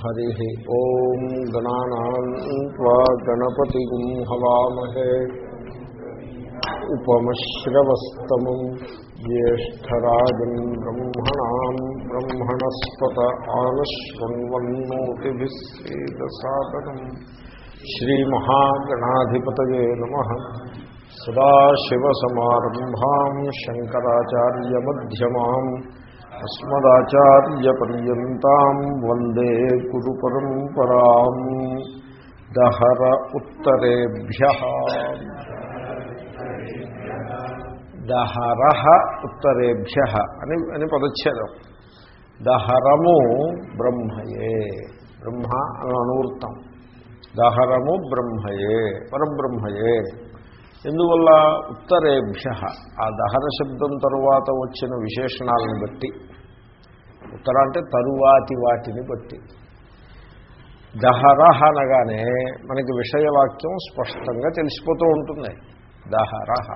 हरि ॐ गणानाम् त्वा गणपतिगुं हवामहे। उपमश्रवस्तमम् ज्येष्ठराजम् ब्रह्मणाम् ब्रह्मणस्पत आनश्वन्वन्नोतिभिः सेदसादनम् श्रीमहागणाधिपतये नमः। అస్మదాచార్యపర్యంతం వందే గురు పరంపరా దహర ఉత్తరేభ్య. దహర ఉత్తరేభ్య అని అని పదచ్ఛేదం. దహరము బ్రహ్మయే. బ్రహ్మ అని అనువృత్తం దహరము బ్రహ్మయే. పరబ్రహ్మయే. ఎందువల్ల ఉత్తరేభ్య? ఆ దహర శబ్దం తరువాత వచ్చిన విశేషణాలను బట్టి. ఉత్తర అంటే తరువాతి వాటిని బట్టి. దహరహ అనగానే మనకి విషయవాక్యం స్పష్టంగా తెలిసిపోతూ ఉంటుంది. దహరహ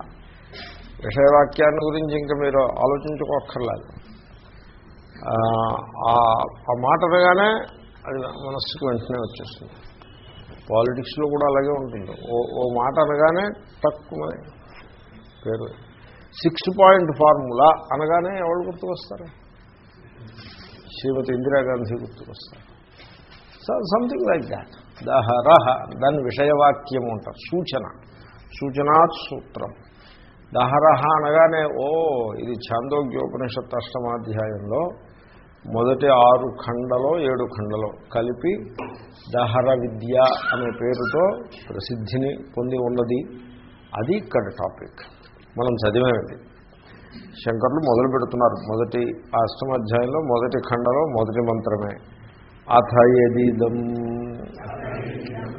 విషయవాక్యాన్ని గురించి ఇంకా మీరు ఆలోచించుకోక్కర్లేదు. ఆ మాట అనగానే అది మనస్సుకు వెంటనే వచ్చేస్తుంది. పాలిటిక్స్లో కూడా అలాగే ఉంటుంది. ఓ ఓ మాట అనగానే తక్కువ పేరు. సిక్స్ పాయింట్ ఫార్ములా అనగానే ఎవరు గుర్తుకొస్తారు? శ్రీమతి ఇందిరాగాంధీ గుర్తుకొస్తారు. సంథింగ్ లైక్ దాట్ దహరహ దాని విషయవాక్యం ఉంటారు. సూచన. సూచనాత్ సూత్రం. దహరహ అనగానే ఓ ఇది ఛాందోగ్యోపనిషత్ అష్టమాధ్యాయంలో మొదటి ఆరు ఖండలో ఏడు ఖండలో కలిపి దహర విద్య అనే పేరుతో ప్రసిద్ధిని పొంది ఉన్నది. అది ఇక్కడ టాపిక్. మనం చదివేది శంకర్లు మొదలు పెడుతున్నారు. మొదటి అష్టమాధ్యాయంలో మొదటి ఖండలో మొదటి మంత్రమే. అథ యదీదం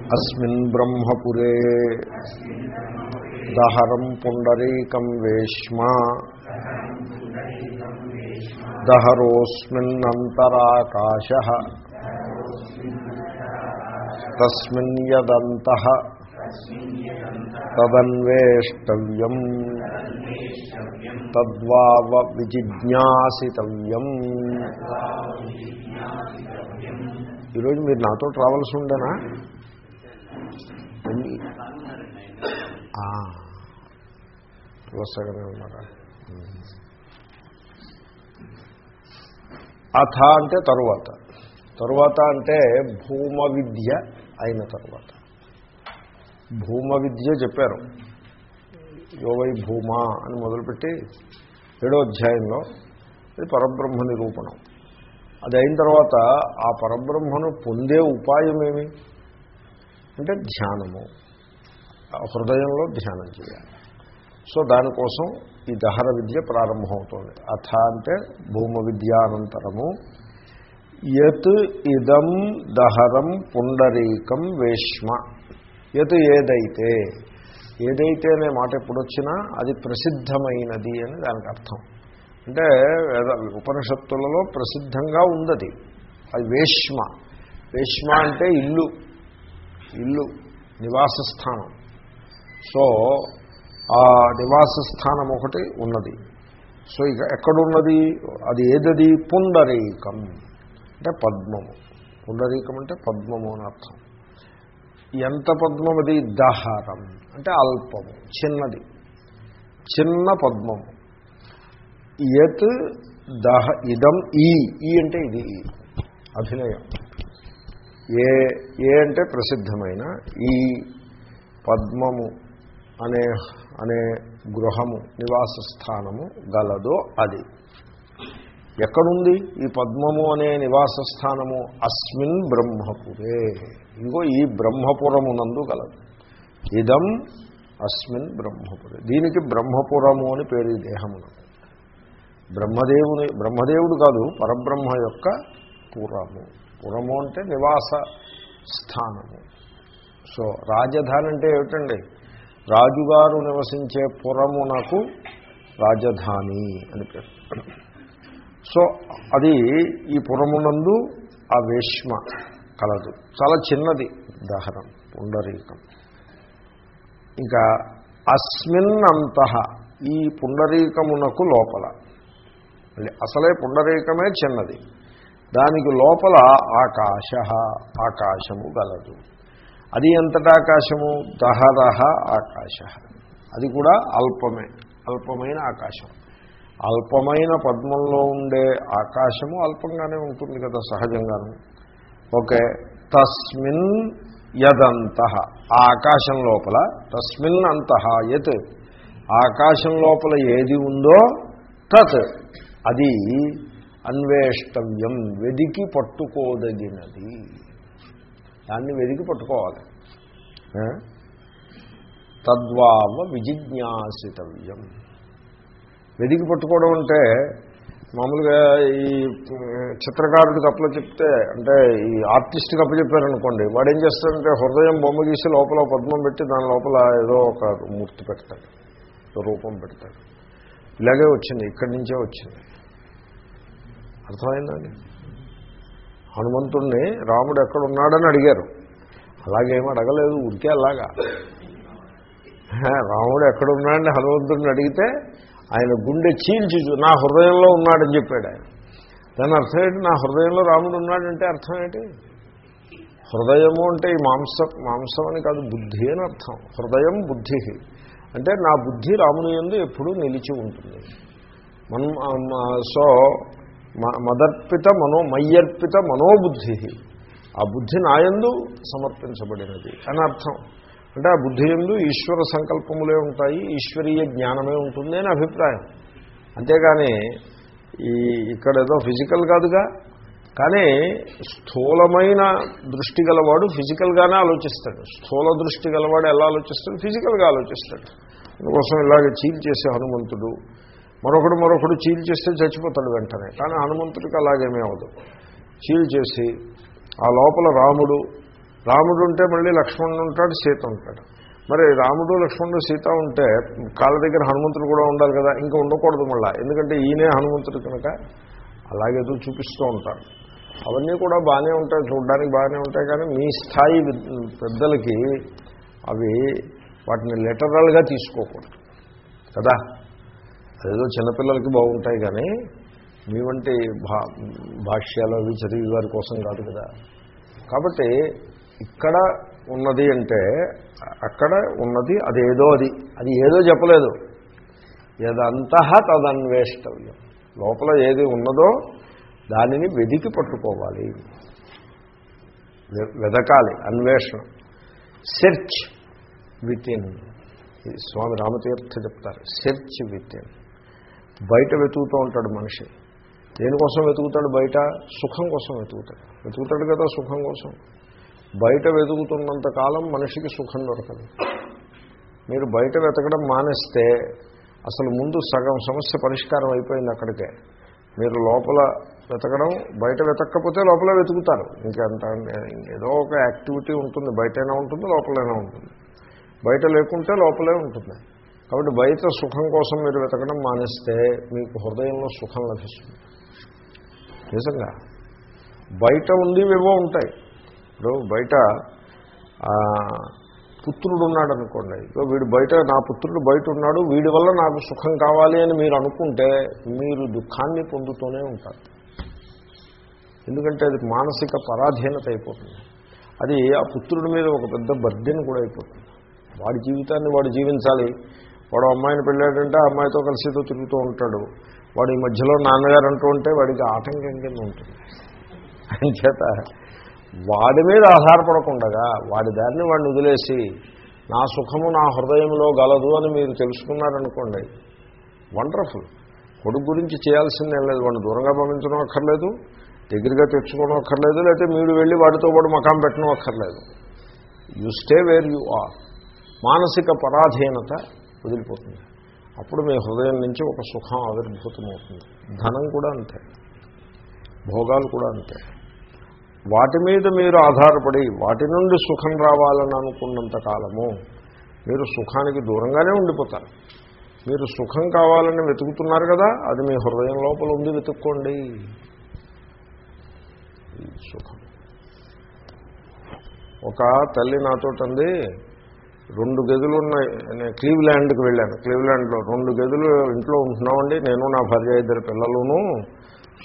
అస్మిన్ బ్రహ్మపురే. దహరం పుండరీకం వేష్మ. దహరోస్మిన్నంతరాకాశ తస్మిన్ యదంత తదన్వేష్టవ్యం తద్వావ విజిజ్ఞాసితవ్యం ఈరోజు మీరు నాతో ట్రావెల్స్ ఉండేనా? వరుసగానే ఉన్నారా? అథ అంటే తరువాత. తరువాత అంటే భూమ విద్య అయిన తరువాత. భూమ విద్య చెప్పారు. యోవై భూమ అని మొదలుపెట్టి ఏడో అధ్యాయంలో ఇది పరబ్రహ్మ నిరూపణం. అది అయిన తర్వాత ఆ పరబ్రహ్మను పొందే ఉపాయం ఏమి? అంటే ధ్యానము. హృదయంలో ధ్యానం చేయాలి. సో దానికోసం ఈ దహర విద్య ప్రారంభమవుతుంది. అథ అంటే భూమ విద్యానంతరము. యత్ ఇదం దహరం పుండరీకం వేష్మ. యత్ ఏదైతే ఏదైతే అనే మాట ఎప్పుడొచ్చినా అది ప్రసిద్ధమైనది అని దానికి అర్థం. అంటే ఉపనిషత్తులలో ప్రసిద్ధంగా ఉందది. అది వేష్మ. వేష్మ అంటే ఇల్లు. ఇల్లు నివాస స్థానం సో ఆ నివాస స్థానం ఒకటి ఉన్నది. సో ఇక ఎక్కడున్నది? అది ఏదది? పుండరీకం. అంటే పద్మము. పుండరీకం అంటే పద్మము అని అర్థం. ఎంత పద్మం అది దహరం. అంటే అల్పము చిన్నది. చిన్న పద్మము. యత్ దహ ఇదం ఈ. ఈ అంటే ఇది. అభినయం. ఏ ఏ అంటే ప్రసిద్ధమైన ఈ పద్మము. అనే అనే గృహము నివాస స్థానము గలదో అది. ఎక్కడుంది? ఈ పద్మము అనే నివాస స్థానము అస్మిన్ బ్రహ్మపురే. ఇంకో ఈ బ్రహ్మపురమునందు గలదు. ఇదం అస్మిన్ బ్రహ్మపురే. దీనికి బ్రహ్మపురము అని పేరు ఈ దేహమును బ్రహ్మదేవుని బ్రహ్మదేవుడు కాదు పరబ్రహ్మ యొక్క పురము. పురము అంటే నివాస స్థానము. సో రాజధాని అంటే ఏమిటండి? రాజుగారు నివసించే పురమునకు రాజధాని అని పేరు. సో అది ఈ పురమునందు ఆ వేష్మ కలదు. చాలా చిన్నది దహనం పుండరీకం. ఇంకా అస్మిన్నంత ఈ పుండరీకమునకు లోపల. మళ్ళీ అసలే పుండరీకమే చిన్నది. దానికి లోపల ఆకాశ ఆకాశము గలదు. అది ఎంతటి ఆకాశము? దహదహ ఆకాశ. అది కూడా అల్పమే అల్పమైన ఆకాశం. అల్పమైన పద్మంలో ఉండే ఆకాశము అల్పంగానే ఉంటుంది కదా సహజంగాను. ఓకే తస్మిన్ యదంత. ఆ ఆకాశం లోపల తస్మిన్ అంత యత్. ఆకాశం లోపల ఏది ఉందో తత్. అది అన్వేష్టవ్యం వెదికి పట్టుకోదగినది. దాన్ని వెదికి పట్టుకోవాలి? తద్వావ విజిజ్ఞాసితవ్యం. వెదికి పట్టుకోవడం అంటే మామూలుగా ఈ చిత్రకారుడికి అప్పలో చెప్తే అంటే ఈ ఆర్టిస్ట్కి అప్పచెప్పారనుకోండి వాడు ఏం చేస్తాడంటే హృదయం బొమ్మ గీసి లోపల పద్మం పెట్టి దాని లోపల ఏదో ఒక మూర్తి పెడతాడు రూపం పెడతాడు. ఇలాగే వచ్చింది ఇక్కడి నుంచే వచ్చింది. అర్థమైందండి హనుమంతుణ్ణి రాముడు ఎక్కడున్నాడని అడిగారు. అలాగేమి అడగలేదు ఉడికే అలాగా. రాముడు ఎక్కడున్నాడని హనుమంతుడిని అడిగితే ఆయన గుండె చీల్చి నా హృదయంలో ఉన్నాడని చెప్పాడు ఆయన. దాని అర్థం ఏంటి? నా హృదయంలో రాముడు ఉన్నాడంటే అర్థం ఏంటి? హృదయము అంటే ఈ మాంస మాంసం అని కాదు బుద్ధి అని అర్థం. హృదయం బుద్ధి. అంటే నా బుద్ధి రాముని ఎందు ఎప్పుడూ నిలిచి ఉంటుంది. మనం సో మదర్పిత మనో మయ్యర్పిత మనోబుద్ధి. ఆ బుద్ధి నాయందు సమర్పించబడినది. అని అర్థం. అంటే ఆ బుద్ధి ఎందు ఈశ్వర సంకల్పములే ఉంటాయి ఈశ్వరీయ జ్ఞానమే ఉంటుంది అని అభిప్రాయం. అంతేగాని ఈ ఇక్కడ ఏదో ఫిజికల్ కాదుగా. కానీ స్థూలమైన దృష్టి గలవాడు ఫిజికల్గానే ఆలోచిస్తాడు. స్థూల దృష్టి గలవాడు ఎలా ఆలోచిస్తాడు? ఫిజికల్గా ఆలోచిస్తాడు. అందుకోసం ఇలాగ చీల్ చేసే హనుమంతుడు మరొకడు మరొకడు చీల్ చేస్తే చచ్చిపోతాడు వెంటనే. కానీ హనుమంతుడికి అలాగేమీ అవ్వదు. చీల్ చేసి ఆ లోపల రాముడు రాముడు ఉంటే మళ్ళీ లక్ష్మణుడు ఉంటాడు సీత ఉంటాడు. మరి రాముడు లక్ష్మణుడు సీత ఉంటే కాళ్ళ దగ్గర హనుమంతుడు కూడా ఉండాలి కదా ఇంకా ఉండకూడదు మళ్ళీ. ఎందుకంటే ఈయనే హనుమంతుడు కనుక అలాగేదో చూపిస్తూ ఉంటాడు. అవన్నీ కూడా బాగానే ఉంటాయి చూడడానికి బాగానే ఉంటాయి కానీ మీ స్థాయి పెద్దలకి అవి వాటిని లెటరల్గా తీసుకోకూడదు. కదా? అదేదో చిన్నపిల్లలకి బాగుంటాయి కానీ మీ వంటి భా భాష్యాలు అవి చదివి వారి కోసం కాదు కదా. కాబట్టి ఇక్కడ ఉన్నది అంటే అక్కడ ఉన్నది అదేదో అది అది ఏదో చెప్పలేదు. ఏదంత తదన్వేష్టవ్యం. లోపల ఏది ఉన్నదో దానిని వెదికి పట్టుకోవాలి. వె- వెదకాలి అన్వేషణ. Search within Swami Ramatirtha చెప్తారు. సెర్చ్ విత్ ఇన్ బయట వెతుకుతూ ఉంటాడు మనిషి. దేనికోసం వెతుకుతాడు? బయట సుఖం కోసం వెతుకుతాడు. వెతుకుతాడు కదా సుఖం కోసం. బయట వెతుకుతున్నంత కాలం మనిషికి సుఖం దొరకదు. మీరు బయట వెతకడం మానేస్తే అసలు ముందు సగం సమస్య పరిష్కారం అయిపోయింది అక్కడికే. మీరు లోపల వెతకడం బయట వెతకపోతే లోపల వెతుకుతారు. ఇంకెంత ఏదో ఒక యాక్టివిటీ ఉంటుంది. బయటైనా ఉంటుంది లోపలైనా ఉంటుంది. బయట లేకుంటే లోపలే ఉంటుంది. కాబట్టి బయట సుఖం కోసం మీరు వెతకడం మానేస్తే మీకు హృదయంలో సుఖం లభిస్తుంది. నిజంగా. బయట ఉండేవేవో ఉంటాయి. ఇప్పుడు బయట పుత్రుడు ఉన్నాడు అనుకోండి వీడు బయట నా పుత్రుడు బయట ఉన్నాడు వీడి వల్ల నాకు సుఖం కావాలి అని మీరు అనుకుంటే మీరు దుఃఖాన్ని పొందుతూనే ఉంటారు. ఎందుకంటే అది మానసిక పరాధీనత అయిపోతుంది. అది ఆ పుత్రుడి మీద ఒక పెద్ద బర్డెన్ కూడా అయిపోతుంది. వాడి జీవితాన్ని వాడు జీవించాలి. వాడు అమ్మాయిని పెళ్ళాడంటే ఆ అమ్మాయితో కలిసితో తిరుగుతూ ఉంటాడు. వాడు ఈ మధ్యలో నాన్నగారు అంటూ ఉంటే వాడికి ఆటంకం కింద ఉంటుంది. అంచేత వాడి మీద ఆధారపడకుండా వాడి దారిని వాడిని వదిలేసి నా సుఖము నా హృదయంలో గలదు అని మీరు తెలుసుకున్నారనుకోండి వండర్ఫుల్. కొడుకు గురించి చేయాల్సింది ఏం లేదు. వాడిని దూరంగా పంపించడం అక్కర్లేదు దగ్గరగా తెచ్చుకోవడం అక్కర్లేదు లేకపోతే మీరు వెళ్ళి వాడితో పాటు మకాం పెట్టడం అక్కర్లేదు. You stay where you are మానసిక పరాధీనత వదిలిపోతుంది. అప్పుడు మీ హృదయం నుంచి ఒక సుఖం ఆవిర్భూతమవుతుంది. ధనం కూడా అంతే. భోగాలు కూడా అంతే. వాటి మీద మీరు ఆధారపడి వాటి నుండి సుఖం రావాలని అనుకున్నంత కాలము మీరు సుఖానికి దూరంగానే ఉండిపోతారు. మీరు సుఖం కావాలని వెతుకుతున్నారు కదా అది మీ హృదయం లోపల ఉంది వెతుక్కోండి. సుఖం. ఒక తల్లి నాతోటంది రెండు గదులు ఉన్నాయి. నేను క్లీవ్ల్యాండ్కి వెళ్ళాను. క్లీవ్ల్యాండ్లో రెండు గదులు ఇంట్లో ఉంటున్నామండి. నేను నా భార్య ఇద్దరు పిల్లలును.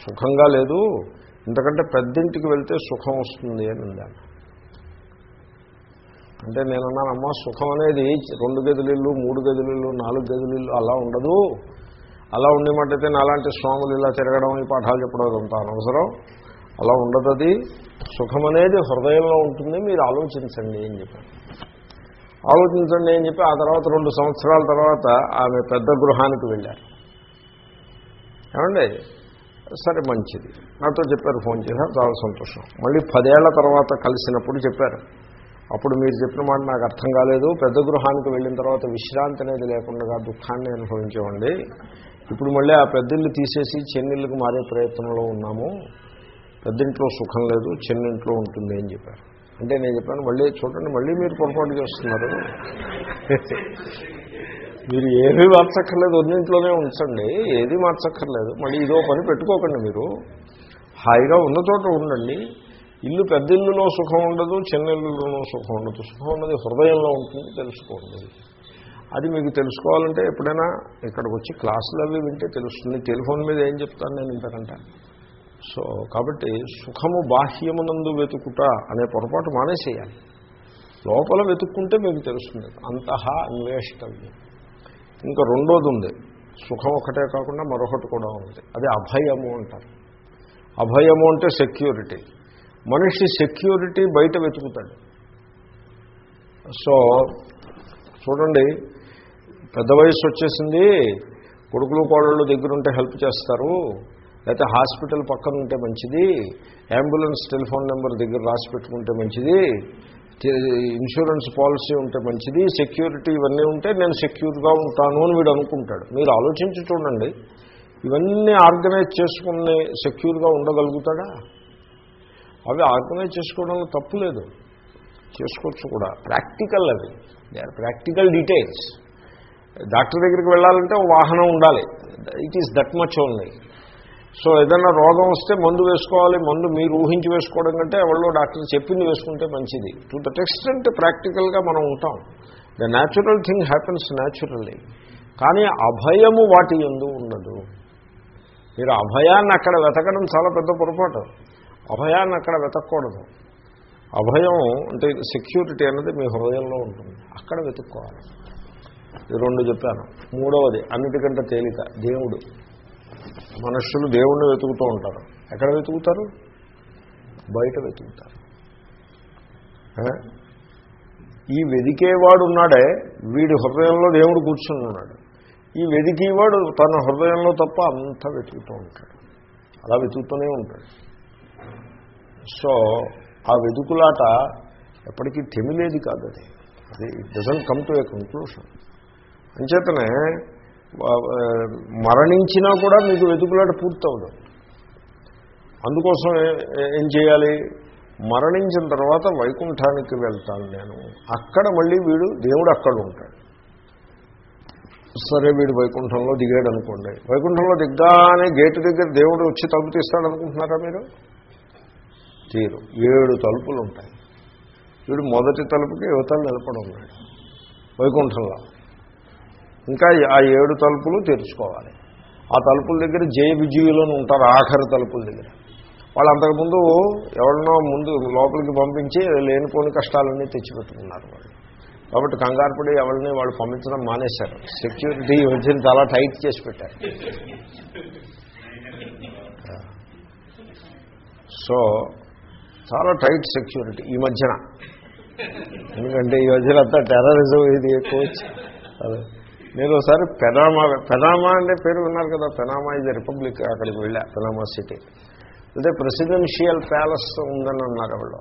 సుఖంగా లేదు. ఎందుకంటే పెద్దింటికి వెళ్తే సుఖం వస్తుంది అని ఉందాను అంటే నేనన్నాను అమ్మ సుఖం అనేది రెండు గదులు ఇల్లు మూడు గదులిల్లు నాలుగు గదులు ఇల్లు అలా ఉండదు. అలా ఉండేమంటైతే నాలాంటి స్వాములు ఇలా తిరగడం ఈ పాఠాలు చెప్పడం అంత అనవసరం. అలా ఉండదు అది సుఖం అనేది హృదయంలో ఉంటుంది. మీరు ఆలోచించండి అని చెప్పాను ఆలోచించండి అని చెప్పి ఆ తర్వాత రెండు సంవత్సరాల తర్వాత ఆమె పెద్ద గృహానికి వెళ్ళారు. ఏమండి? సరే మంచిది. నాతో చెప్పారు ఫోన్ చేశారు చాలా సంతోషం. మళ్ళీ పదేళ్ళ తర్వాత కలిసినప్పుడు చెప్పారు. అప్పుడు మీరు చెప్పిన మాట నాకు అర్థం కాలేదు. పెద్ద గృహానికి వెళ్ళిన తర్వాత విశ్రాంతి అనేది లేకుండా దుఃఖాన్ని అనుభవించేవండి ఇప్పుడు మళ్ళీ ఆ పెద్దిల్లు తీసేసి చెన్నిళ్ళకు మారే ప్రయత్నంలో ఉన్నాము. పెద్దింట్లో సుఖం లేదు చిన్నింట్లో ఉంటుంది అని చెప్పారు. అంటే నేను చెప్పాను మళ్ళీ చూడండి మళ్ళీ మీరు పొరపాటు చేస్తున్నారు. మీరు ఏమీ మార్చక్కర్లేదు ఒన్నింట్లోనే ఉంచండి ఏది మార్చక్కర్లేదు. మళ్ళీ ఇదో పని పెట్టుకోకండి మీరు. హాయిగా ఉన్న చోట ఉండండి. ఇల్లు పెద్ద ఇల్లులో సుఖం ఉండదు చిన్న ఇల్లులోనూ సుఖం ఉండదు. సుఖం ఉన్నది హృదయంలో ఉంటుంది తెలుసుకోండి. అది మీకు తెలుసుకోవాలంటే ఎప్పుడైనా ఇక్కడికి వచ్చి క్లాసులు అవి వింటే తెలుస్తుంది. టెలిఫోన్ మీద ఏం చెప్తాను నేను ఇంతకంటే? సో కాబట్టి సుఖము బాహ్యమునందు వెతుకుట అనే పొరపాటు మానేసేయాలి. లోపల వెతుక్కుంటే మీకు తెలుస్తుంది అంతః అన్వేష్టవ్యం. ఇంకా రెండోది ఉంది సుఖం ఒకటే కాకుండా మరొకటి కూడా ఉంది అది అభయము అంటారు. అభయము అంటే సెక్యూరిటీ. మనిషి సెక్యూరిటీ బయట వెతుకుతాడు. సో చూడండి పెద్ద వయసు వచ్చేసింది కొడుకులు కోడళ్ళు దగ్గరుంటే హెల్ప్ చేస్తారు లేకపోతే హాస్పిటల్ పక్కన ఉంటే మంచిది అంబులెన్స్ టెలిఫోన్ నెంబర్ దగ్గర రాసి పెట్టుకుంటే మంచిది ఇన్సూరెన్స్ పాలసీ ఉంటే మంచిది సెక్యూరిటీ ఇవన్నీ ఉంటే నేను సెక్యూర్గా ఉంటాను అని వీడు అనుకుంటాడు. మీరు ఆలోచించి చూడండి ఇవన్నీ ఆర్గనైజ్ చేసుకుని సెక్యూర్గా ఉండగలుగుతాడా? అవి ఆర్గనైజ్ చేసుకోవడంలో తప్పు లేదు. చేసుకోవచ్చు కూడా. ప్రాక్టికల్ అవి. They are practical details. Doctor దగ్గరికి వెళ్ళాలంటే వాహనం ఉండాలి. It is that much only so ఏదైనా రోగం వస్తే మందు వేసుకోవాలి మందు మీరు ఊహించి వేసుకోవడం కంటే ఎవరిలో డాక్టర్ చెప్పింది వేసుకుంటే మంచిది. టు దట్ ఎక్స్టెంట్ ప్రాక్టికల్గా మనం ఉంటాం. The natural thing happens naturally కానీ అభయము వాటి ఎందు ఉండదు. మీరు అభయాన్ని అక్కడ వెతకడం చాలా పెద్ద పొరపాటు. అభయాన్ని అక్కడ వెతకూడదు. అభయం అంటే సెక్యూరిటీ అనేది మీ హృదయంలో ఉంటుంది. అక్కడ వెతుక్కోవాలి. ఇది రెండు చెప్పాను. మూడవది అన్నిటికంటే తేలిక దేవుడు. మనుషులు దేవుణ్ణి వెతుకుతూ ఉంటారు. ఎక్కడ వెతుకుతారు? బయట వెతుకుతారు. ఈ వెదికేవాడు ఉన్నాడే వీడి హృదయంలో దేవుడు కూర్చుని ఉన్నాడు. ఈ వెదికేవాడు తన హృదయంలో తప్ప అంతా వెతుకుతూ ఉంటాడు. అలా వెతుకుతూనే ఉంటాడు. సో ఆ వెతుకులాట ఎప్పటికీ తెమిలేది కాదు అది. అది it doesn't come to a conclusion అంచేతనే మరణించినా కూడా మీకు వెతుకులాట పూర్తవదు. అందుకోసం ఏం చేయాలి? మరణించిన తర్వాత వైకుంఠానికి వెళ్తాను నేను. అక్కడ మళ్ళీ వీడు దేవుడు అక్కడ ఉంటాడు. సరే వీడు వైకుంఠంలో దిగాడు అనుకోండి వైకుంఠంలో దిగ్గానే గేటు దగ్గర దేవుడు వచ్చి తలుపు తీస్తాడు అనుకుంటున్నారా మీరు? తీరు. ఏడు తలుపులు ఉంటాయి వీడు మొదటి తలుపుకి యువతలు నిలబడి ఉన్నాడు. వైకుంఠంలో. ఇంకా ఆ ఏడు తలుపులు తెరుచుకోవాలి. ఆ తలుపుల దగ్గర జయ విజయులను ఉంటారు ఆఖరి తలుపుల దగ్గర. వాళ్ళు అంతకుముందు ఎవరినో ముందు లోపలికి పంపించి లేనిపోని కష్టాలన్నీ తెచ్చిపెట్టుకున్నారు వాళ్ళు. కాబట్టి కంగారు పడి ఎవరిని వాళ్ళు పంపించడం మానేశారు. సెక్యూరిటీ వచ్చింది చాలా టైట్ చేసి పెట్టారు. సో చాలా టైట్ సెక్యూరిటీ ఈ మధ్యన. ఎందుకంటే ఈ మధ్యన అంతా టెర్రరిజం ఇది ఎక్కువ అదే. నేను ఒకసారి పెనామా పెనామా అంటే పేరు విన్నారు కదా పెనామా ఇది రిపబ్లిక్ అక్కడికి వెళ్ళా పెనామా సిటీ అంటే ప్రెసిడెన్షియల్ ప్యాలెస్ ఉందని అన్నారు వాళ్ళు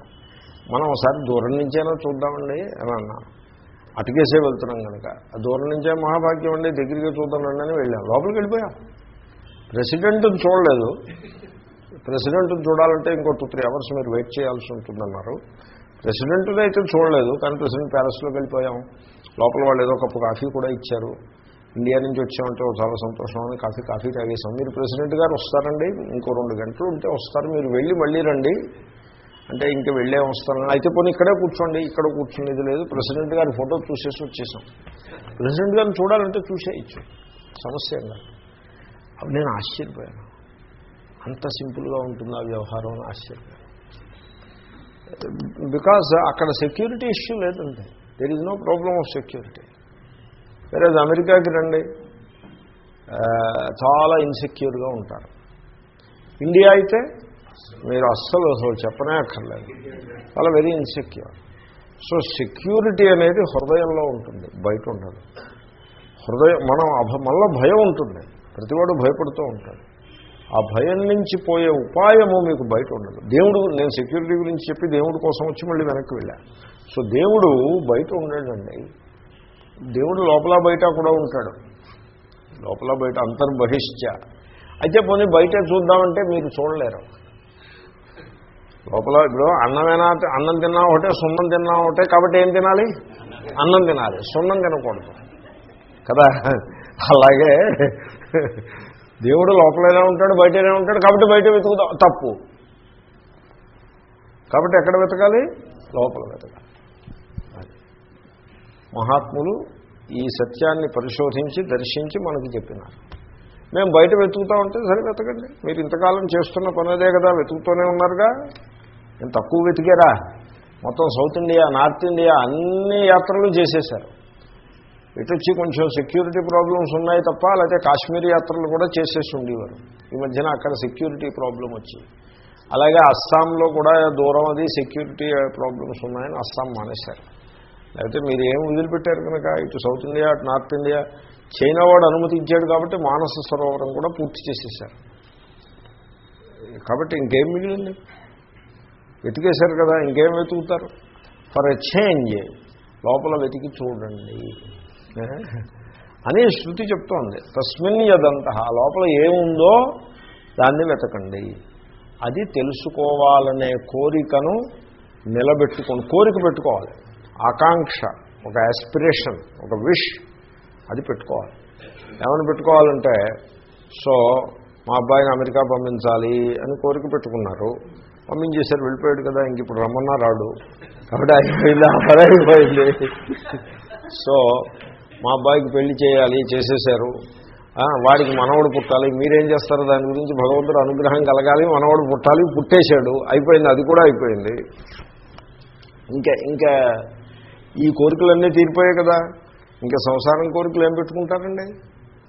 మనం ఒకసారి దూరం నుంచేనా చూద్దామండి అని అన్నాను. అటుకేసే వెళ్తున్నాం కనుక. దూరం నుంచే మహాభాగ్యం అండి దగ్గరికి చూద్దామండి అని వెళ్ళాం. లోపలికి వెళ్ళిపోయాం. ప్రెసిడెంట్ని చూడలేదు. ప్రెసిడెంట్ని చూడాలంటే ఇంకో టూ త్రీ అవర్స్ మీరు వెయిట్ చేయాల్సి ఉంటుందన్నారు. ప్రెసిడెంట్ని అయితే చూడలేదు కానీ ప్రెసిడెంట్ ప్యాలెస్లోకి వెళ్ళిపోయాం. లోపల వాళ్ళు ఏదో కప్పు కాఫీ కూడా ఇచ్చారు. ఇండియా నుంచి వచ్చామంటే చాలా సంతోషం అని కాఫీ కాఫీ తాగేసాం మీరు ప్రెసిడెంట్ గారు వస్తారండి. ఇంకో రెండు గంటలు ఉంటే వస్తారు. మీరు వెళ్ళి మళ్ళీ రండి. అంటే ఇంక వెళ్ళే వస్తాను అయితే పోనీ ఇక్కడే కూర్చోండి. ఇక్కడ కూర్చునేది లేదు. ప్రెసిడెంట్ గారి ఫోటో చూసేసి వచ్చేసాం. ప్రెసిడెంట్ గారిని చూడాలంటే చూసేయచ్చు. సమస్య నేను ఆశ్చర్యపోయాను. అంత సింపుల్గా ఉంటుందా వ్యవహారం అని ఆశ్చర్యపోయాను. బికాజ్ అక్కడ సెక్యూరిటీ ఇష్యూ లేదండి. There is no problem of security వేరే అమెరికాకి రండి చాలా ఇన్సెక్యూర్గా ఉంటారు. ఇండియా అయితే మీరు అస్సలు అసలు చెప్పనే అక్కర్లేదు. చాలా వెరీ ఇన్సెక్యూర్ సో సెక్యూరిటీ అనేది హృదయంలో ఉంటుంది బయట ఉండదు. హృదయం మనం అభ మనలో భయం ఉంటుంది. ప్రతివాడు భయపడుతూ ఉంటాడు. ఆ భయం నుంచి పోయే ఉపాయము మీకు బయట ఉండదు. దేవుడు నేను సెక్యూరిటీ గురించి చెప్పి దేవుడి కోసం వచ్చి మళ్ళీ వెనక్కి వెళ్ళాను సో దేవుడు బయట ఉండడండి. దేవుడు లోపల బయట కూడా ఉంటాడు. లోపల బయట అంతర్బహిష్ట. అయితే పోనీ బయట చూద్దామంటే మీరు చూడలేరు. లోపల ఇప్పుడు అన్నమైనా అన్నం తిన్నా ఒకటే సున్నం తిన్నా ఒకటే కాబట్టి ఏం తినాలి? అన్నం తినాలి. సున్నం తినకూడదు. కదా? అలాగే దేవుడు లోపలైనా ఉంటాడు బయటనే ఉంటాడు కాబట్టి బయట వెతుకుతా. తప్పు. కాబట్టి ఎక్కడ వెతకాలి? లోపల వెతకాలి. మహాత్ములు ఈ సత్యాన్ని పరిశోధించి దర్శించి మనకి చెప్పినారు. మేము బయట వెతుకుతూ ఉంటే సరే వెతకండి. మీరు ఇంతకాలం చేస్తున్న పని కదా వెతుకుతూనే ఉన్నారుగా? నేను తక్కువ వెతికారా. మొత్తం సౌత్ ఇండియా నార్త్ ఇండియా అన్ని యాత్రలు చేసేశారు. ఇటు వచ్చి కొంచెం సెక్యూరిటీ ప్రాబ్లమ్స్ ఉన్నాయి తప్ప లేకపోతే కాశ్మీర్ యాత్రలు కూడా చేసేసి ఉండేవారు. ఈ మధ్యన అక్కడ సెక్యూరిటీ ప్రాబ్లం వచ్చింది అలాగే అస్సాంలో కూడా దూరం అది సెక్యూరిటీ ప్రాబ్లమ్స్ ఉన్నాయని అస్సాం మానేశారు. లేకపోతే మీరు ఏం వదిలిపెట్టారు కనుక? ఇటు సౌత్ ఇండియా అటు నార్త్ ఇండియా. చైనా వాడు అనుమతించాడు కాబట్టి మానస సరోవరం కూడా పూర్తి చేసేసారు కాబట్టి ఇంకేం మిగిలింది? వెతికేశారు కదా ఇంకేం వెతుకుతారు? ఫర్ ఎ చేంజ్ లోపల వెతికి చూడండి. అని శృతి చెప్తోంది. తస్మిన్ యదంత లోపల ఏముందో దాన్ని వెతకండి. అది తెలుసుకోవాలనే కోరికను నిలబెట్టుకొని కోరిక పెట్టుకోవాలి. ఆకాంక్ష ఒక యాస్పిరేషన్ ఒక విష్ అది పెట్టుకోవాలి. ఏమని పెట్టుకోవాలంటే సో మా అబ్బాయిని అమెరికా పంపించాలి అని కోరిక పెట్టుకున్నారు. పంపించేశారు వెళ్ళిపోయాడు కదా ఇంక ఇప్పుడు రమ్మన్నా రాడు. కాబట్టి అయిపోయింది అయిపోయింది. సో మా అబ్బాయికి పెళ్ళి చేయాలి చేసేశారు. వాడికి మనవడు పుట్టాలి. మీరేం చేస్తారు? దాని గురించి భగవంతుడు అనుగ్రహం కలగాలి. మనవడు పుట్టాలి పుట్టేశాడు. అయిపోయింది అది కూడా అయిపోయింది. ఇంకా ఇంకా ఈ కోరికలన్నీ తీరిపోయాయి కదా. ఇంకా సంసారం కోరికలు ఏం పెట్టుకుంటారండి?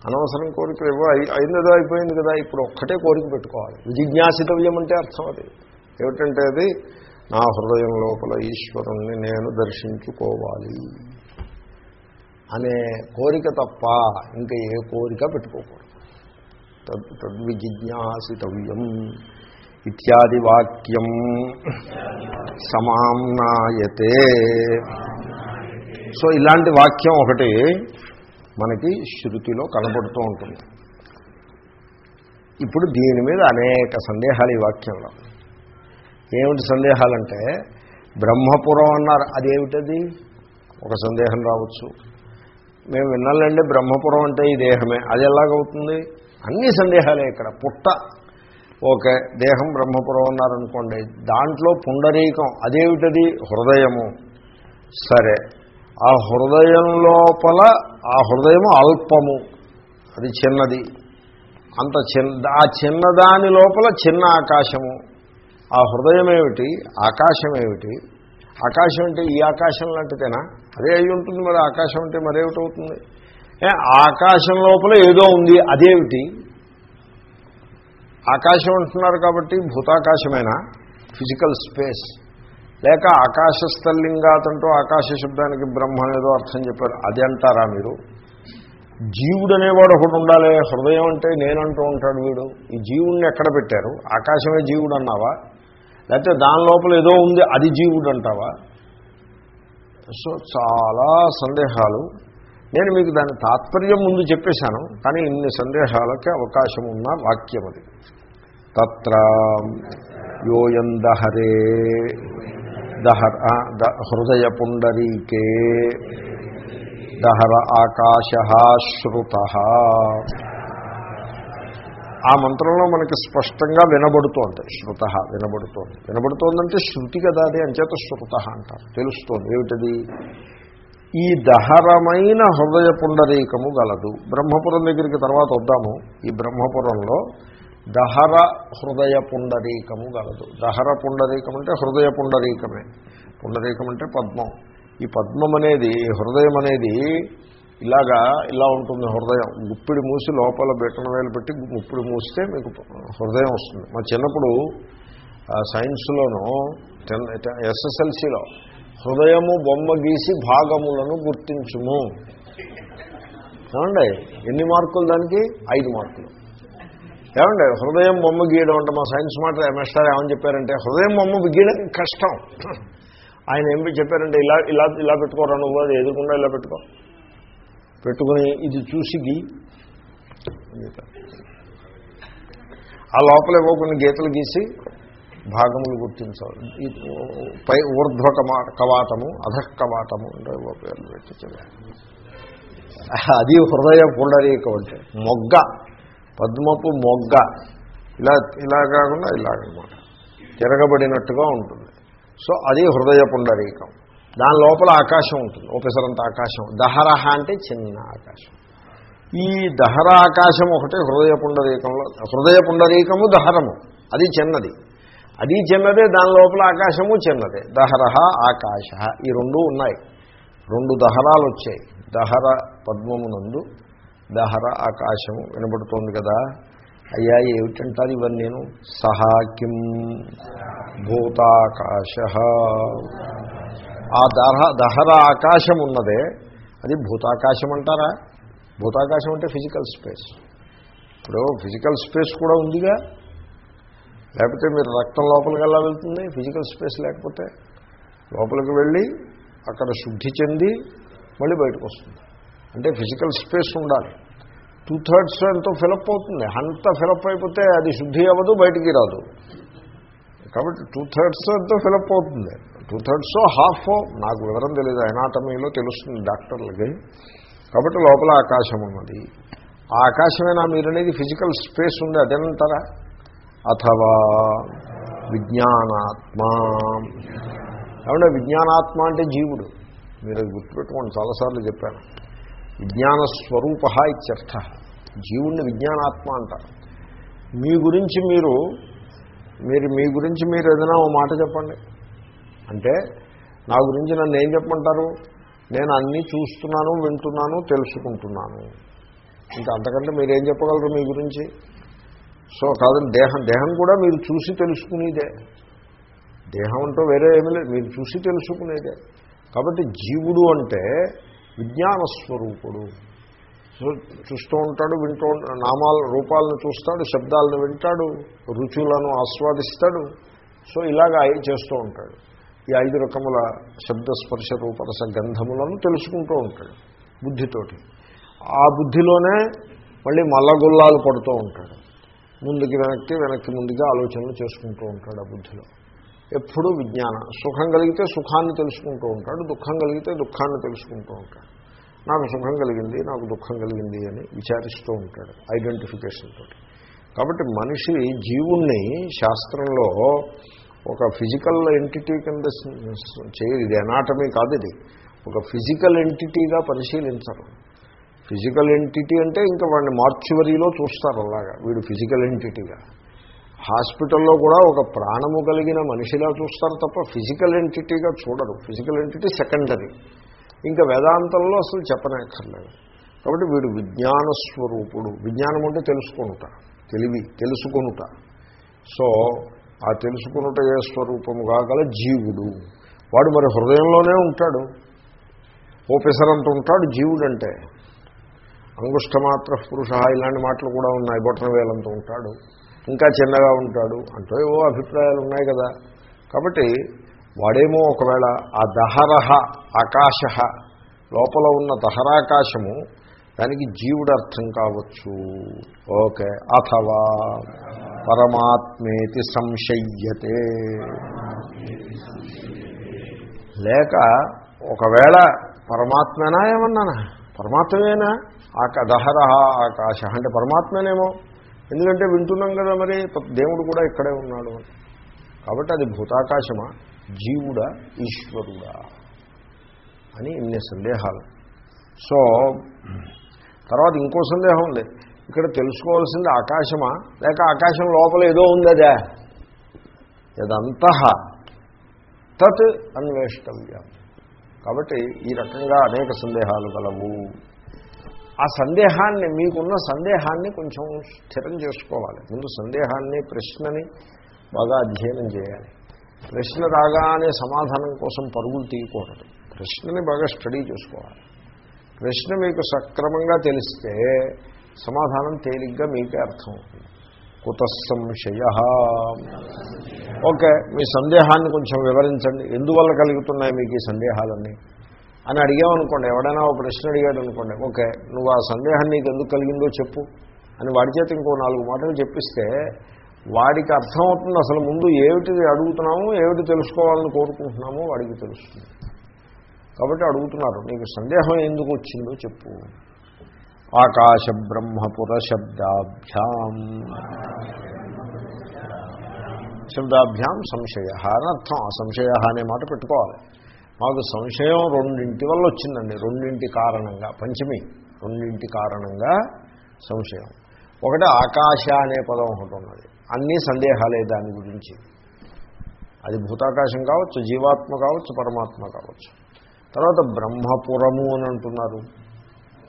అనవసరం కోరికలు ఏవో అయిందో అయిపోయింది కదా. ఇప్పుడు ఒక్కటే కోరిక పెట్టుకోవాలి. విజిజ్ఞాసితవ్యం అంటే అర్థం అది. ఏమిటంటే అది నా హృదయం లోపల ఈశ్వరుణ్ణి నేను దర్శించుకోవాలి. అనే కోరిక తప్ప ఇంకా ఏ కోరిక పెట్టుకోకూడదు. తద్ తద్విజిజ్ఞాసితవ్యం ఇత్యాది వాక్యం సమామ్నాయతే. సో ఇలాంటి వాక్యం ఒకటి మనకి శృతిలో కనబడుతూ ఉంటుంది. ఇప్పుడు దీని మీద అనేక సందేహాలు ఈ వాక్యంలో. ఏమిటి సందేహాలంటే బ్రహ్మపురం అన్నారు. అదేమిటది? ఒక సందేహం రావచ్చు. మేము విన్నాలండి బ్రహ్మపురం అంటే ఈ దేహమే. అది ఎలాగవుతుంది? అన్ని సందేహాలే ఇక్కడ. పుట్ట. ఓకే దేహం బ్రహ్మపురం అన్నారనుకోండి. దాంట్లో పుండరీకం. అదేమిటది? హృదయము. సరే. ఆ హృదయం లోపల ఆ హృదయము అల్పము. అది చిన్నది. అంత చిన్న ఆ చిన్నదాని లోపల చిన్న ఆకాశము. ఆ హృదయం ఏమిటి ఆకాశం ఏమిటి ఆకాశం అంటే ఈ ఆకాశం లాంటిదేనా? అదే అయి ఉంటుంది మరి ఆకాశం అంటే మరేమిటవుతుంది ఏ, ఆకాశం లోపల ఏదో ఉంది అదేమిటి? ఆకాశం అంటున్నారు కాబట్టి భూతాకాశమైనా? Physical space. లేక ఆకాశస్థలింగాతంటూ ఆకాశ శబ్దానికి బ్రహ్మ అనేదో అర్థం చెప్పారు. అది అంటారా మీరు? జీవుడు అనేవాడు ఒకటి ఉండాలి. హృదయం అంటే నేనంటూ ఉంటాడు వీడు. ఈ జీవుడిని ఎక్కడ పెట్టారు? ఆకాశమే జీవుడు అన్నావా లేకపోతే దాని లోపల ఏదో ఉంది అది జీవుడు అంటావా సో చాలా సందేహాలు. నేను మీకు దాని తాత్పర్యం ముందు చెప్పేశాను కానీ ఇన్ని సందేహాలకి అవకాశం ఉన్న వాక్యం అది తత్ర యోయందహరే. దహర ద- హృదయ పుండరీకే దహర ఆకాశ శ్రుత. ఆ మంత్రంలో మనకి స్పష్టంగా వినబడుతోంది. శృత వినబడుతోంది. వినబడుతోందంటే శృతి కదా అది అంచేత శృత అంటారు. తెలుస్తోంది. ఏమిటది? ఈ దహరమైన హృదయ పుండరీకము గలదు. బ్రహ్మపురం దగ్గరికి తర్వాత వద్దాము. ఈ బ్రహ్మపురంలో దహర హృదయ పుండరీకము గలదు. దహర పుండరీకం అంటే హృదయ పుండరీకమే పుండరీకం అంటే పద్మం. ఈ పద్మం అనేది హృదయం అనేది ఇలాగా ఇలా ఉంటుంది హృదయం. గుప్పిడి మూసి లోపల బెట్టన వేలు పెట్టి గుప్పిడి మూస్తే మీకు హృదయం వస్తుంది. మా చిన్నప్పుడు సైన్స్లోనూ టెన్ ఎస్ఎస్ఎల్సిలో హృదయము బొమ్మ గీసి భాగములను గుర్తించుము. ఏమండి? ఎన్ని మార్కులు దానికి? ఐదు మార్కులు. ఏమండి హృదయం బొమ్మ గీయడం అంటే మా సైన్స్ మాట ఎంఎస్ఆర్ ఏమని చెప్పారంటే హృదయం బొమ్మ గీయడం కష్టం. ఆయన ఏం చెప్పారంటే ఇలా ఇలా ఇలా పెట్టుకోరా నువ్వు అది ఎదుర్కొండా ఇలా పెట్టుకో. పెట్టుకుని ఇది చూసి గీ. ఆ లోపల ఏవో కొన్ని గీతలు గీసి భాగములు గుర్తించాలి పై ఊర్ధ్వ కమా కవాటము అధ కవాటము అంటే ఏవో పేర్లు పెట్టి అది హృదయ పుండరీకం అంటే మొగ్గ. పద్మపు మొగ్గ. ఇలా ఇలా కాకుండా ఇలాగనమాట. తిరగబడినట్టుగా ఉంటుంది. సో అది హృదయ పుండరీకం. దాని లోపల ఆకాశం ఉంటుంది. ఓపెసరంత ఆకాశం. దహరహ అంటే చిన్న ఆకాశం. ఈ దహర ఆకాశం ఒకటే హృదయ పుండరీకంలో హృదయ పుండరీకము దహరము. అది చిన్నది. అది చిన్నదే దాని లోపల ఆకాశము చిన్నదే. దహరహ ఆకాశ. ఈ రెండు ఉన్నాయి. రెండు దహరాలు వచ్చాయి దహర పద్మమునందు దహర ఆకాశము వినబడుతోంది కదా. అయ్యా ఏమిటంటారు ఇవన్నీ నేను? సహాకిం భూతాకాశ. ఆ దహ దహర ఆకాశం ఉన్నదే. అది భూతాకాశం అంటారా? భూతాకాశం అంటే ఫిజికల్ స్పేస్ ఇప్పుడు ఫిజికల్ స్పేస్ కూడా ఉందిగా. లేకపోతే మీరు రక్తం లోపలికి ఎలా వెళ్తుంది? ఫిజికల్ స్పేస్ లేకపోతే. లోపలికి వెళ్ళి అక్కడ శుద్ధి చెంది మళ్ళీ బయటకు వస్తుంది. అంటే ఫిజికల్ స్పేస్ ఉండాలి. టూ థర్డ్స్ ఎంతో ఫిలప్ అవుతుంది. అంత ఫిలప్ అయిపోతే అది శుద్ధి అవ్వదు బయటికి రాదు. కాబట్టి టూ థర్డ్స్ ఎంతో ఫిలప్ అవుతుంది. టూ థర్డ్స్ హాఫ్ నాకు వివరం తెలియదు ఎనాటమీలో తెలుస్తుంది డాక్టర్లకి కాబట్టి లోపల ఆకాశం ఉన్నది. ఆ ఆకాశమేనా అనేది ఫిజికల్ స్పేస్ ఉంది అదేనంటారా? అథవా విజ్ఞానాత్మ. ఏమంటే విజ్ఞానాత్మ అంటే జీవుడు. మీరు గుర్తుపెట్టుకోండి చాలాసార్లు చెప్పాను. విజ్ఞానస్వరూప ఇత్యర్థ. జీవుణ్ణి విజ్ఞానాత్మ అంటారు. మీ గురించి మీరు మీరు మీ గురించి మీరు ఏదైనా ఓ మాట చెప్పండి. అంటే నా గురించి నన్ను ఏం చెప్పమంటారు? నేను అన్నీ చూస్తున్నాను వింటున్నాను తెలుసుకుంటున్నాను. ఇంకా అంతకంటే మీరేం చెప్పగలరు మీ గురించి? సో కాదండి దేహం దేహం కూడా మీరు చూసి తెలుసుకునేదే. దేహం అంటూ వేరే ఏమీ లేదు మీరు చూసి తెలుసుకునేదే. కాబట్టి జీవుడు అంటే విజ్ఞాన స్వరూపుడు చూ- చూస్తూ ఉంటాడు వింటూ నామాల రూపాలను చూస్తాడు శబ్దాలను వింటాడు రుచులను ఆస్వాదిస్తాడు. సో ఇలాగ ఐ- చేస్తూ ఉంటాడు. ఈ ఐదు రకముల శబ్దస్పర్శ రూపరస గంధములను తెలుసుకుంటూ ఉంటాడు బుద్ధితోటి. ఆ బుద్ధిలోనే మళ్ళీ మల్లగుల్లాలు పడుతూ ఉంటాడు. ముందుకి వెనక్కి వెనక్కి ముందుగా ఆలోచనలు చేసుకుంటూ ఉంటాడు ఆ బుద్ధిలో. ఎప్పుడూ విజ్ఞానం. సుఖం కలిగితే సుఖాన్ని తెలుసుకుంటూ ఉంటాడు దుఃఖం కలిగితే దుఃఖాన్ని తెలుసుకుంటూ ఉంటాడు. నాకు సుఖం కలిగింది నాకు దుఃఖం కలిగింది అని విచారిస్తూ ఉంటాడు ఐడెంటిఫికేషన్ తోటి. కాబట్టి మనిషి జీవుణ్ణి శాస్త్రంలో ఒక ఫిజికల్ ఎంటిటీ కింద చేయదు. ఇది ఎనాటమీ కాదు ఇది. ఒక ఫిజికల్ ఎంటిటీగా పరిశీలించరు. ఫిజికల్ ఎంటిటీ అంటే ఇంకా వాడిని మార్చువరీలో చూస్తారు అలాగా. వీడు ఫిజికల్ ఎంటిటీగా. హాస్పిటల్లో కూడా ఒక ప్రాణము కలిగిన మనిషిలా చూస్తారు తప్ప ఫిజికల్ ఎంటిటీగా చూడరు. Physical entity secondary. ఇంకా వేదాంతంలో అసలు చెప్పనక్కర్లేదు. కాబట్టి వీడు విజ్ఞాన స్వరూపుడు. విజ్ఞానం అంటే తెలుసుకొనుట. తెలివి తెలుసుకొనుట. సో ఆ తెలుసుకునుట ఏ స్వరూపముగా గల జీవుడు. వాడు మరి హృదయంలోనే ఉంటాడు. ఓపెసరంత ఉంటాడు జీవుడు అంటే అంగుష్టమాత్ర పురుష ఇలాంటి మాటలు కూడా ఉన్నాయి. బొట్టన వేలంత ఉంటాడు. ఇంకా చిన్నగా ఉంటాడు అంటూ ఏవో అభిప్రాయాలు ఉన్నాయి కదా. కాబట్టి వాడేమో ఒకవేళ ఆ దహరహ ఆకాశ లోపల ఉన్న దహరాకాశము దానికి జీవుడు అర్థం కావచ్చు. ఓకే అథవా పరమాత్మేతి సంశయ్యతే. లేక ఒకవేళ పరమాత్మేనా ఏమన్నానా? పరమాత్మేనా ఆక దహర ఆకాశ అంటే పరమాత్మనేమో ఎందుకంటే వింటున్నాం కదా మరి దేవుడు కూడా ఇక్కడే ఉన్నాడు అని. కాబట్టి అది భూతాకాశమా? జీవుడా ఈశ్వరుడా అని ఇన్ని సందేహాలు. సో తర్వాత ఇంకో సందేహం ఉంది. ఇక్కడ తెలుసుకోవాల్సింది ఆకాశమా? లేక ఆకాశం లోపల ఏదో ఉంది ఇదంత తత్ అన్వేష్టవ్యం. కాబట్టి ఈ రకంగా అనేక సందేహాలు కలవు ఆ సందేహాన్ని మీకున్న సందేహాన్ని కొంచెం స్థిరం చేసుకోవాలి. ముందు సందేహాన్ని ప్రశ్నని బాగా అధ్యయనం చేయాలి. ప్రశ్న రాగానే సమాధానం కోసం పరుగులు తీయకూడదు. ప్రశ్నని బాగా స్టడీ చేసుకోవాలి. ప్రశ్న మీకు సక్రమంగా తెలిస్తే సమాధానం తేలిగ్గా మీకే అర్థం అవుతుంది కుత సంశయ. ఓకే మీ సందేహాన్ని కొంచెం వివరించండి. ఎందువల్ల కలుగుతున్నాయి మీకు ఈ సందేహాలన్నీ? అని అడిగామనుకోండి ఎవడైనా ఒక ప్రశ్న అడిగాడు అనుకోండి ఓకే నువ్వు ఆ సందేహం నీకు ఎందుకు కలిగిందో చెప్పు అని వాడి చేత ఇంకో నాలుగు మాటలు చెప్పిస్తే వాడికి అర్థమవుతుంది అసలు ముందు ఏమిటి అడుగుతున్నాము ఏమిటి తెలుసుకోవాలని కోరుకుంటున్నామో వాడికి తెలుస్తుంది. కాబట్టి అడుగుతున్నారు నీకు సందేహం ఎందుకు వచ్చిందో చెప్పు. ఆకాశ బ్రహ్మపుర శబ్దాభ్యాం శబ్దాభ్యాం సంశయ అని అర్థం ఆ సంశయ అనే మాట పెట్టుకోవాలి. మాకు సంశయం రెండింటి వల్ల వచ్చిందండి. రెండింటి కారణంగా పంచమి రెండింటి కారణంగా సంశయం. ఒకటి ఆకాశ అనే పదం ఒకటి ఉన్నది. అన్నీ సందేహాలే దాని గురించి. అది భూతాకాశం కావచ్చు జీవాత్మ కావచ్చు పరమాత్మ కావచ్చు. తర్వాత బ్రహ్మపురము అని అంటున్నారు.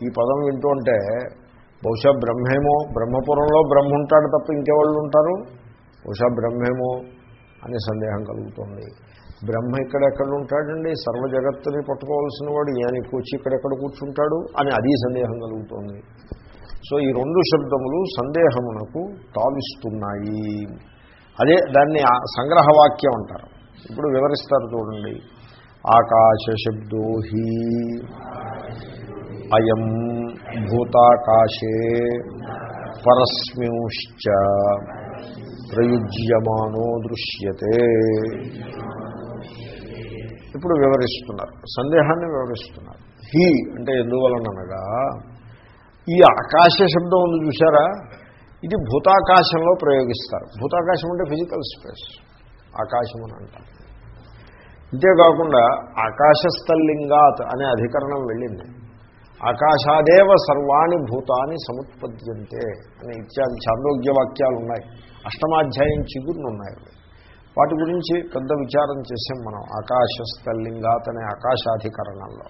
ఈ పదం వింటుంటే బహుశా బ్రహ్మేమో బ్రహ్మపురంలో బ్రహ్మ ఉంటాడు తప్ప ఇంకెవాళ్ళు ఉంటారు? బహుశా బ్రహ్మేమో అనే సందేహం కలుగుతుంది. బ్రహ్మ ఇక్కడెక్కడ ఉంటాడండి సర్వ జగత్తుని పట్టుకోవాల్సిన వాడు ఈయనకి వచ్చి ఇక్కడెక్కడ కూర్చుంటాడు? అని అది సందేహం కలుగుతోంది. సో ఈ రెండు శబ్దములు సందేహమునకు తావిస్తున్నాయి. అదే దాన్ని ఆ సంగ్రహవాక్యం అంటారు. ఇప్పుడు వివరిస్తారు చూడండి. ఆకాశ శబ్దో హి. అయం భూతాకాశే పరస్మింశ్చ. ప్రయుజ్యమానో దృశ్యతే. ఇప్పుడు వివరిస్తున్నారు. సందేహాన్ని వివరిస్తున్నారు. హీ అంటే ఎందువలనగా ఈ ఆకాశ శబ్దం ఉంది చూసారా ఇది భూతాకాశంలో ప్రయోగిస్తారు. భూతాకాశం అంటే ఫిజికల్ స్పేస్ ఆకాశం అని అంటారు. అంతేకాకుండా ఆకాశస్థల్లింగాత్ అనే అధికరణం వెళ్ళింది. ఆకాశాదేవ సర్వాణి భూతాన్ని సముత్పద్యంతే అని ఇత్యాది ఛాందోగ్య వాక్యాలు ఉన్నాయి అష్టమాధ్యాయం చిగురును ఉన్నాయి వాటి గురించి పెద్ద విచారం చేసాం మనం ఆకాశస్థల్లింగాత్ అనే ఆకాశాధికరణంలో.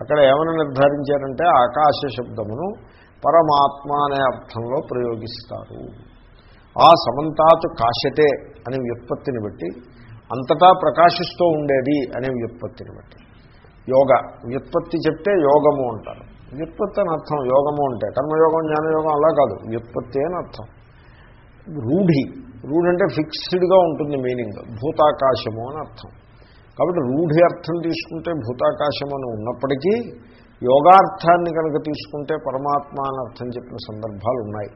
అక్కడ ఏమైనా నిర్ధారించారంటే ఆకాశ శబ్దమును పరమాత్మ అనే అర్థంలో ప్రయోగిస్తారు. ఆ సమంతాత్ కాశతే అనే వ్యుత్పత్తిని బట్టి అంతటా ప్రకాశిస్తూ ఉండేది అనే వ్యుత్పత్తిని బట్టి. యోగ వ్యుత్పత్తి చెప్తే యోగము అంటారు. వ్యుత్పత్తి అని అర్థం యోగము అంటే కర్మయోగం జ్ఞానయోగం అలా కాదు వ్యుత్పత్తి అని అర్థం. రూఢి రూఢి అంటే ఫిక్స్డ్గా ఉంటుంది మీనింగ్ భూతాకాశము అని అర్థం. కాబట్టి రూఢి అర్థం తీసుకుంటే భూతాకాశం అని ఉన్నప్పటికీ యోగార్థాన్ని కనుక తీసుకుంటే పరమాత్మ అని అర్థం చెప్పిన సందర్భాలు ఉన్నాయి.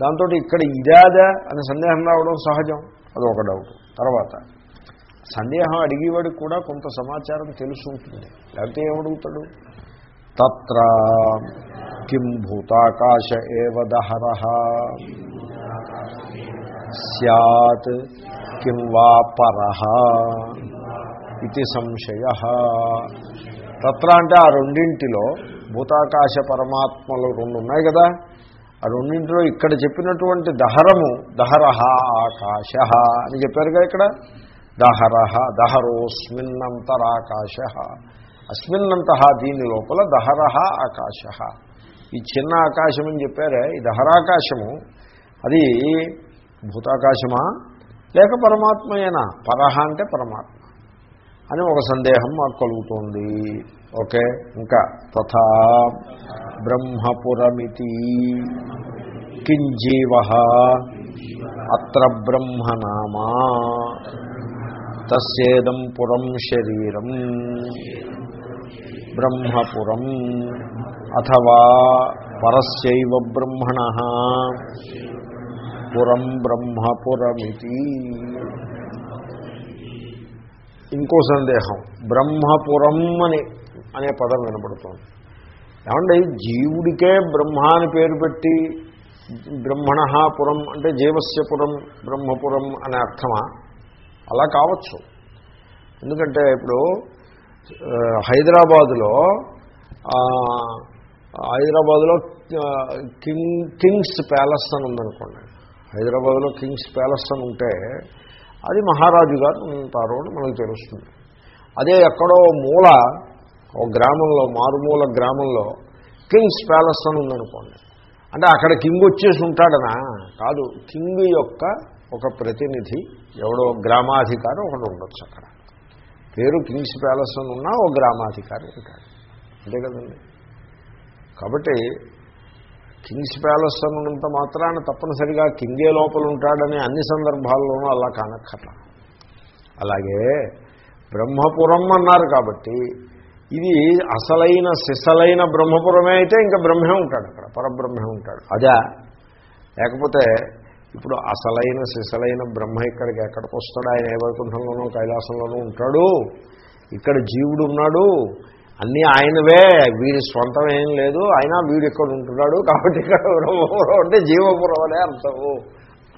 దాంతో ఇక్కడ ఇదాదా అని సందేహం రావడం సహజం అది ఒక డౌట్ తర్వాత సందేహం అడిగేవాడికి కూడా కొంత సమాచారం తెలుసు ఉంటుంది. లేకపోతే ఏమడుగుతాడు? తత్ర కిం భూతాకాశ ఏవ దహర? సత్ కిం వా పరహ ఇది సంశయ తత్ర అంటే ఆ రెండింటిలో భూతాకాశ పరమాత్మలు రెండు ఉన్నాయి కదా? ఆ రెండింటిలో ఇక్కడ చెప్పినటువంటి దహరము దహరహ ఆకాశ అని చెప్పారుగా ఇక్కడ? దహరహ దహరోస్మిన్నంతరాకాశ అస్మిన్నంత దీని లోపల దహరహ ఆకాశ ఈ చిన్న ఆకాశం అని చెప్పారే ఈ దహరాకాశము అది భూతాకాశమా? లేక పరమాత్మయేనా? పరహ అంటే పరమాత్మ. అని ఒక సందేహం మాకు కలుగుతుంది. ఓకే? ఇంకా తథా బ్రహ్మపురమితి కింజీవ అత్ర బ్రహ్మనామా తస్యేదం పురం శరీరం బ్రహ్మపురం అథవా పరస్యైవ బ్రహ్మణ పురం బ్రహ్మపురమితి. ఇంకో సందేహం బ్రహ్మపురం అని అనే పదం వినపడుతోంది. ఏమంటే జీవుడికే బ్రహ్మ అని పేరు పెట్టి బ్రహ్మణ పురం అంటే జీవస్య పురం బ్రహ్మపురం అనే అర్థమా? అలా కావచ్చు. ఎందుకంటే ఇప్పుడు హైదరాబాదులో హైదరాబాద్లో కింగ్ కింగ్స్ ప్యాలెస్ అని ఉందనుకోండి. హైదరాబాద్లో కింగ్స్ ప్యాలెస్ అని ఉంటే అది మహారాజు గారు ఉంటారు అని మనకు తెలుస్తుంది. అదే ఎక్కడో మూల ఒక గ్రామంలో మారుమూల గ్రామంలో కింగ్స్ ప్యాలెస్ అని ఉందనుకోండి. అంటే అక్కడ కింగ్ వచ్చేసి ఉంటాడనా? కాదు కింగ్ యొక్క ఒక ప్రతినిధి ఎవడో గ్రామాధికారి ఒకడు ఉండొచ్చు అక్కడ. పేరు కింగ్స్ ప్యాలెస్ అని ఉన్నా ఓ గ్రామాధికారి ఉంటాడు. అంతే కదండి? కాబట్టి కింగ్స్ ప్యాలెస్ అన్నంత మాత్రాన తప్పనిసరిగా కింగే లోపల ఉంటాడని అన్ని సందర్భాల్లోనూ అలా కానక్కర్లా. అలాగే బ్రహ్మపురం అన్నారు కాబట్టి ఇది అసలైన సిసలైన బ్రహ్మపురమే అయితే ఇంకా బ్రహ్మే ఉంటాడు అక్కడ పరబ్రహ్మే ఉంటాడు. అదే లేకపోతే ఇప్పుడు అసలైన సిసలైన బ్రహ్మ ఇక్కడికి ఎక్కడికి వస్తాడు ఆయన ఏ వైకుంఠంలోనూ కైలాసంలోనూ ఉంటాడు. ఇక్కడ జీవుడు ఉన్నాడు. అన్నీ ఆయనవే వీడి స్వంతం ఏం లేదు అయినా వీడు ఇక్కడ ఉంటున్నాడు కాబట్టి ఇక్కడ బ్రహ్మపురం అంటే జీవపురం అనే అర్థము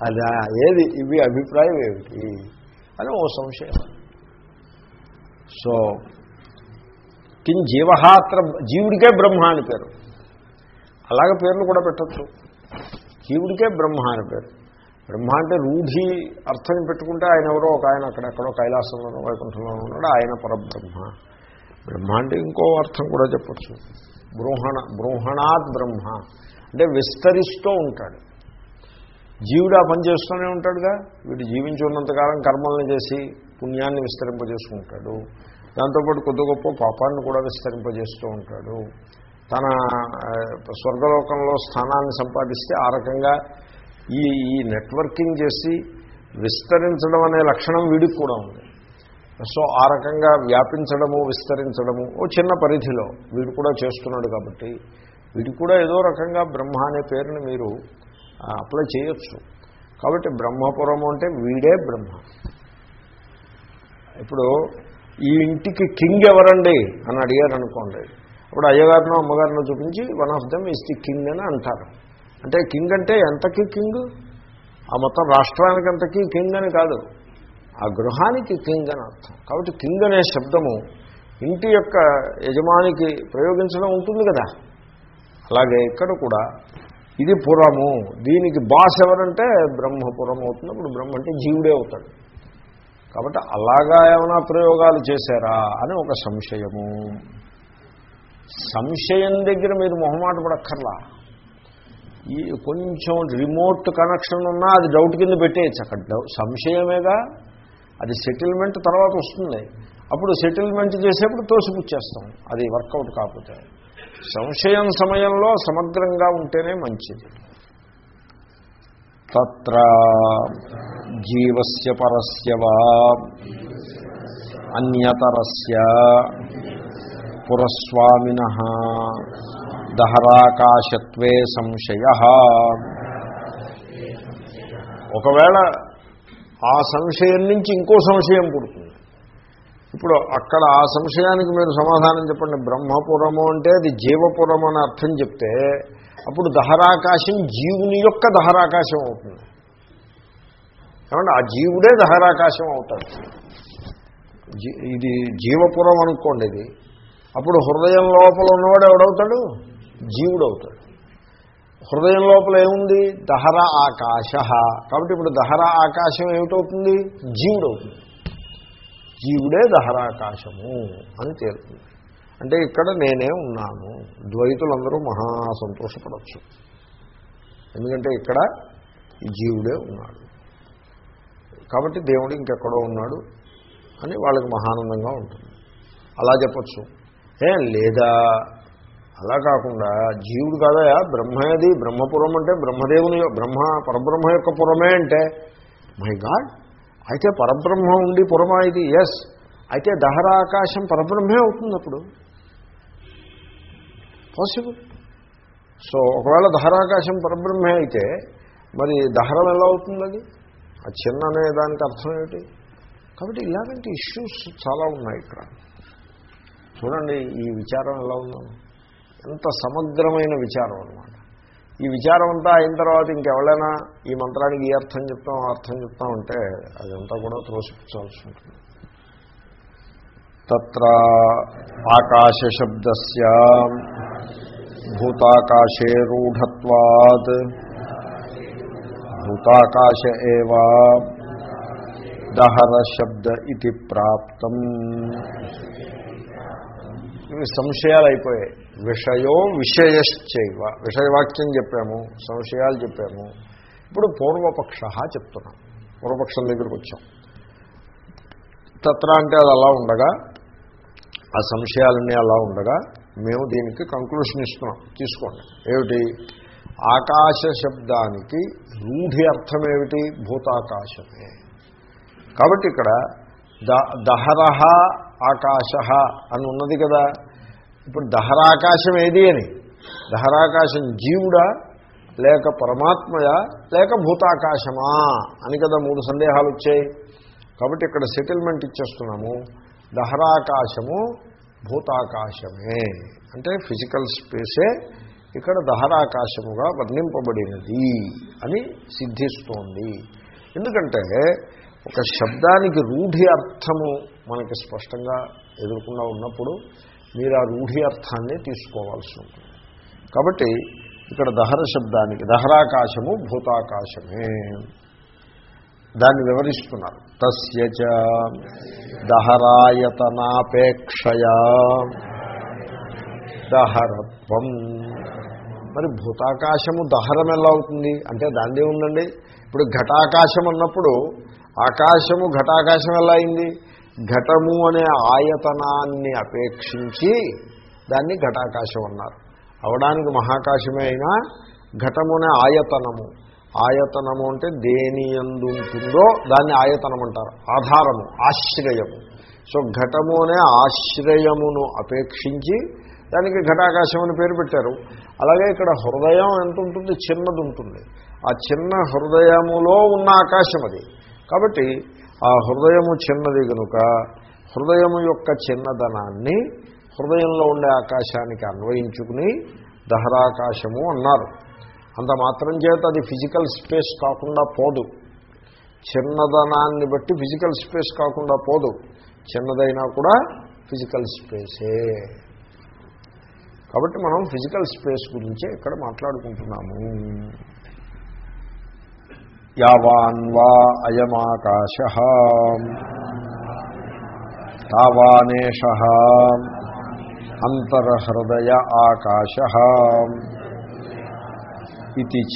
అదా ఏది? ఇవి అభిప్రాయం ఏమిటి? అని ఓ సంశయం. సో కిం జీవహాత్ర జీవుడికే బ్రహ్మ అని పేరు. అలాగే పేర్లు కూడా పెట్టచ్చు. జీవుడికే బ్రహ్మ అని పేరు. బ్రహ్మ అంటే రూఢి అర్థం పెట్టుకుంటే ఆయన ఎవరో ఒక ఆయన అక్కడెక్కడో కైలాసంలోనో వైకుంఠంలోనో ఉన్నాడు ఆయన పరబ్రహ్మ. బ్రహ్మ అంటే ఇంకో అర్థం కూడా చెప్పచ్చు. బృహణ బృహణాత్ బ్రహ్మ. అంటే విస్తరిస్తూ ఉంటాడు. జీవుడు ఆ పని చేస్తూనే ఉంటాడుగా. వీడు జీవించి ఉన్నంతకాలం కర్మల్ని చేసి పుణ్యాన్ని విస్తరింపజేసుకుంటాడు. దాంతోపాటు కొద్ది గొప్ప పాపాన్ని కూడా విస్తరింపజేస్తూ ఉంటాడు. తన స్వర్గలోకంలో స్థానాన్ని సంపాదిస్తే ఆ రకంగా ఈ ఈ నెట్వర్కింగ్ చేసి విస్తరించడం అనే లక్షణం వీడికి కూడా ఉంది. సో ఆ రకంగా వ్యాపించడము విస్తరించడము ఓ చిన్న పరిధిలో వీడు కూడా చేస్తున్నాడు కాబట్టి వీడు కూడా ఏదో రకంగా బ్రహ్మ అనే పేరుని మీరు అప్లై చేయొచ్చు. కాబట్టి బ్రహ్మపురము అంటే వీడే బ్రహ్మ. ఇప్పుడు ఈ ఇంటికి కింగ్ ఎవరండి అని అడిగారు అనుకోండి అప్పుడు అయ్యగారినో అమ్మగారినో చూపించి one of them is the king అని అంటారు. అంటే కింగ్ అంటే ఎంతకి కింగ్? ఆ మొత్తం రాష్ట్రానికి అంతకి కింగ్ అని కాదు. ఆ గృహానికి కింగ్ అని అర్థం. కాబట్టి కింగ్ అనే శబ్దము ఇంటి యొక్క యజమానికి ప్రయోగించడం ఉంటుంది కదా. అలాగే ఇక్కడ కూడా ఇది పురము దీనికి బాస్ ఎవరంటే బ్రహ్మపురం అవుతుంది అప్పుడు బ్రహ్మ అంటే జీవుడే అవుతాడు. కాబట్టి అలాగా ఏమైనా ప్రయోగాలు చేశారా అని ఒక సంశయము. సంశయం దగ్గర మీరు మొహమాట పడక్కర్లా. ఈ కొంచెం రిమోట్ కనెక్షన్ ఉన్నా అది డౌట్ కింద పెట్టేయచ్చు. అక్కడ డౌ- సంశయమేగా? అది సెటిల్మెంట్ తర్వాత వస్తుంది. అప్పుడు సెటిల్మెంట్ చేసేప్పుడు తోసిపుచ్చేస్తాం. అది వర్కౌట్ కాకపోతే. సంశయం సమయంలో సమగ్రంగా ఉంటేనే మంచిది. తత్ర జీవస్య పరస్య వా అన్యతరస్య పురస్వామిన దహరాకాశత్వే సంశయ. ఒకవేళ ఆ సంశయం నుంచి ఇంకో సంశయం పుడుతుంది. ఇప్పుడు అక్కడ ఆ సంశయానికి మీరు సమాధానం చెప్పండి. బ్రహ్మపురము అంటే అది జీవపురం అని అర్థం చెప్తే అప్పుడు దహరాకాశం జీవుని యొక్క దహరాకాశం అవుతుంది. ఏమంటే ఆ జీవుడే దహరాకాశం అవుతాడు. జీ- ఇది జీవపురం అనుకోండి ఇది. అప్పుడు హృదయం లోపల ఉన్నవాడు ఎవడవుతాడు? జీవుడు అవుతాడు హృదయం లోపల ఏముంది? దహర ఆకాశ. కాబట్టి ఇప్పుడు దహర ఆకాశం ఏమిటవుతుంది? జీవుడు అవుతుంది జీవుడే దహరాకాశము అని తేలుతుంది. అంటే ఇక్కడ నేనే ఉన్నాను. ద్వైతులందరూ మహా సంతోషపడవచ్చు ఎందుకంటే ఇక్కడ జీవుడే ఉన్నాడు. కాబట్టి దేవుడు ఇంకెక్కడో ఉన్నాడు అని వాళ్ళకి మహానందంగా ఉంటుంది. అలా చెప్పచ్చు. ఏ లేదా? అలా కాకుండా జీవుడు కాదయా బ్రహ్మది బ్రహ్మపురం అంటే బ్రహ్మదేవుని బ్రహ్మ పరబ్రహ్మ యొక్క పురమే అంటే మై గాడ్ అయితే పరబ్రహ్మ ఉండి పురమా ఇది? ఎస్ అయితే దహరాకాశం పరబ్రహ్మే అవుతుంది అప్పుడు. పాసిబుల్ సో ఒకవేళ దహరాకాశం పరబ్రహ్మే అయితే మరి దహరం ఎలా అవుతుంది అది ఆ చిన్న అనే దానికి అర్థం ఏమిటి? కాబట్టి ఇలాంటి ఇష్యూస్ చాలా ఉన్నాయి ఇక్కడ. చూడండి ఈ విచారం ఎలా ఉందో. ఎంత సమగ్రమైన విచారం అనమాట ఈ విచారం అంతా అయిన తర్వాత ఇంకెవరైనా ఈ మంత్రానికి ఈ అర్థం చెప్తాం అర్థం చెప్తాం అంటే అదంతా కూడా త్రోసిపుచ్చాల్సి ఉంటుంది. తత్ర ఆకాశశబ్దస్య భూతాకాశే రూఢత్వాత్ భూతాకాశ ఏవా దహర శబ్ద ఇది ప్రాప్తం. ఇవి సంశయాలు అయిపోయాయి విషయో విషయశ్చైవ. విషయవాక్యం చెప్పాము సంశయాలు చెప్పాము. ఇప్పుడు పూర్వపక్ష చెప్తున్నాం. పూర్వపక్షం దగ్గరికి వచ్చాం. తత్ర అంటే అది అలా ఉండగా ఆ సంశయాలన్నీ అలా ఉండగా మేము దీనికి కంక్లూషన్ ఇస్తున్నాం. తీసుకోండి. ఏమిటి? ఆకాశ శబ్దానికి రూఢి అర్థం ఏమిటి భూతాకాశమే. కాబట్టి ఇక్కడ ద దహరహ ఆకాశ అని ఉన్నది కదా. ఇప్పుడు దహరాకాశం ఏది అని? దహరాకాశం జీవుడా లేక పరమాత్మయా లేక భూతాకాశమా అని కదా మూడు సందేహాలు వచ్చాయి. కాబట్టి ఇక్కడ సెటిల్మెంట్ ఇచ్చేస్తున్నాము. దహరాకాశము భూతాకాశమే. అంటే ఫిజికల్ స్పేసే ఇక్కడ దహరాకాశముగా వర్ణింపబడినది అని సిద్ధిస్తోంది. ఎందుకంటే ఒక శబ్దానికి రూఢి అర్థము మనకి స్పష్టంగా ఎదుర్కొండా ఉన్నప్పుడు మీరు ఆ రూఢి అర్థాన్ని తీసుకోవాల్సి ఉంటుంది. కాబట్టి ఇక్కడ దహర శబ్దానికి దహరాకాశము భూతాకాశమే. దాన్ని వివరిస్తున్నారు. తస్య దహరాయతనాపేక్షయా దహరత్వం. మరి భూతాకాశము దహరం ఎలా అవుతుంది? అంటే దాన్ని ఉందండి. ఇప్పుడు ఘటాకాశం అన్నప్పుడు ఆకాశము ఘటాకాశం ఎలా అయింది? ఘటము అనే ఆయతనాన్ని అపేక్షించి దాన్ని ఘటాకాశం అన్నారు. అవడానికి మహాకాశమే అయినా ఘటము అనే ఆయతనము. ఆయతనము అంటే దేని ఎందుంటుందో దాన్ని ఆయతనం అంటారు. ఆధారము ఆశ్రయము. సో ఘటము అనే ఆశ్రయమును అపేక్షించి దానికి ఘటాకాశం అని పేరు పెట్టారు. అలాగే ఇక్కడ హృదయం ఎంత ఉంటుంది? చిన్నది ఉంటుంది. ఆ చిన్న హృదయములో ఉన్న ఆకాశం అది. కాబట్టి ఆ హృదయము చిన్నది కనుక హృదయము యొక్క చిన్నదనాన్ని హృదయంలో ఉండే ఆకాశానికి అన్వయించుకుని దహరాకాశము అన్నారు. అంత మాత్రం చేత అది ఫిజికల్ స్పేస్ కాకుండా పోదు. చిన్నదనాన్ని బట్టి ఫిజికల్ స్పేస్ కాకుండా పోదు. చిన్నదైనా కూడా ఫిజికల్ స్పేసే. కాబట్టి మనం ఫిజికల్ స్పేస్ గురించే ఇక్కడ మాట్లాడుకుంటున్నాము. యావాన్ వా అయమాకాశ తావానేష అంతర్హృదయ ఆకాశ ఇది చ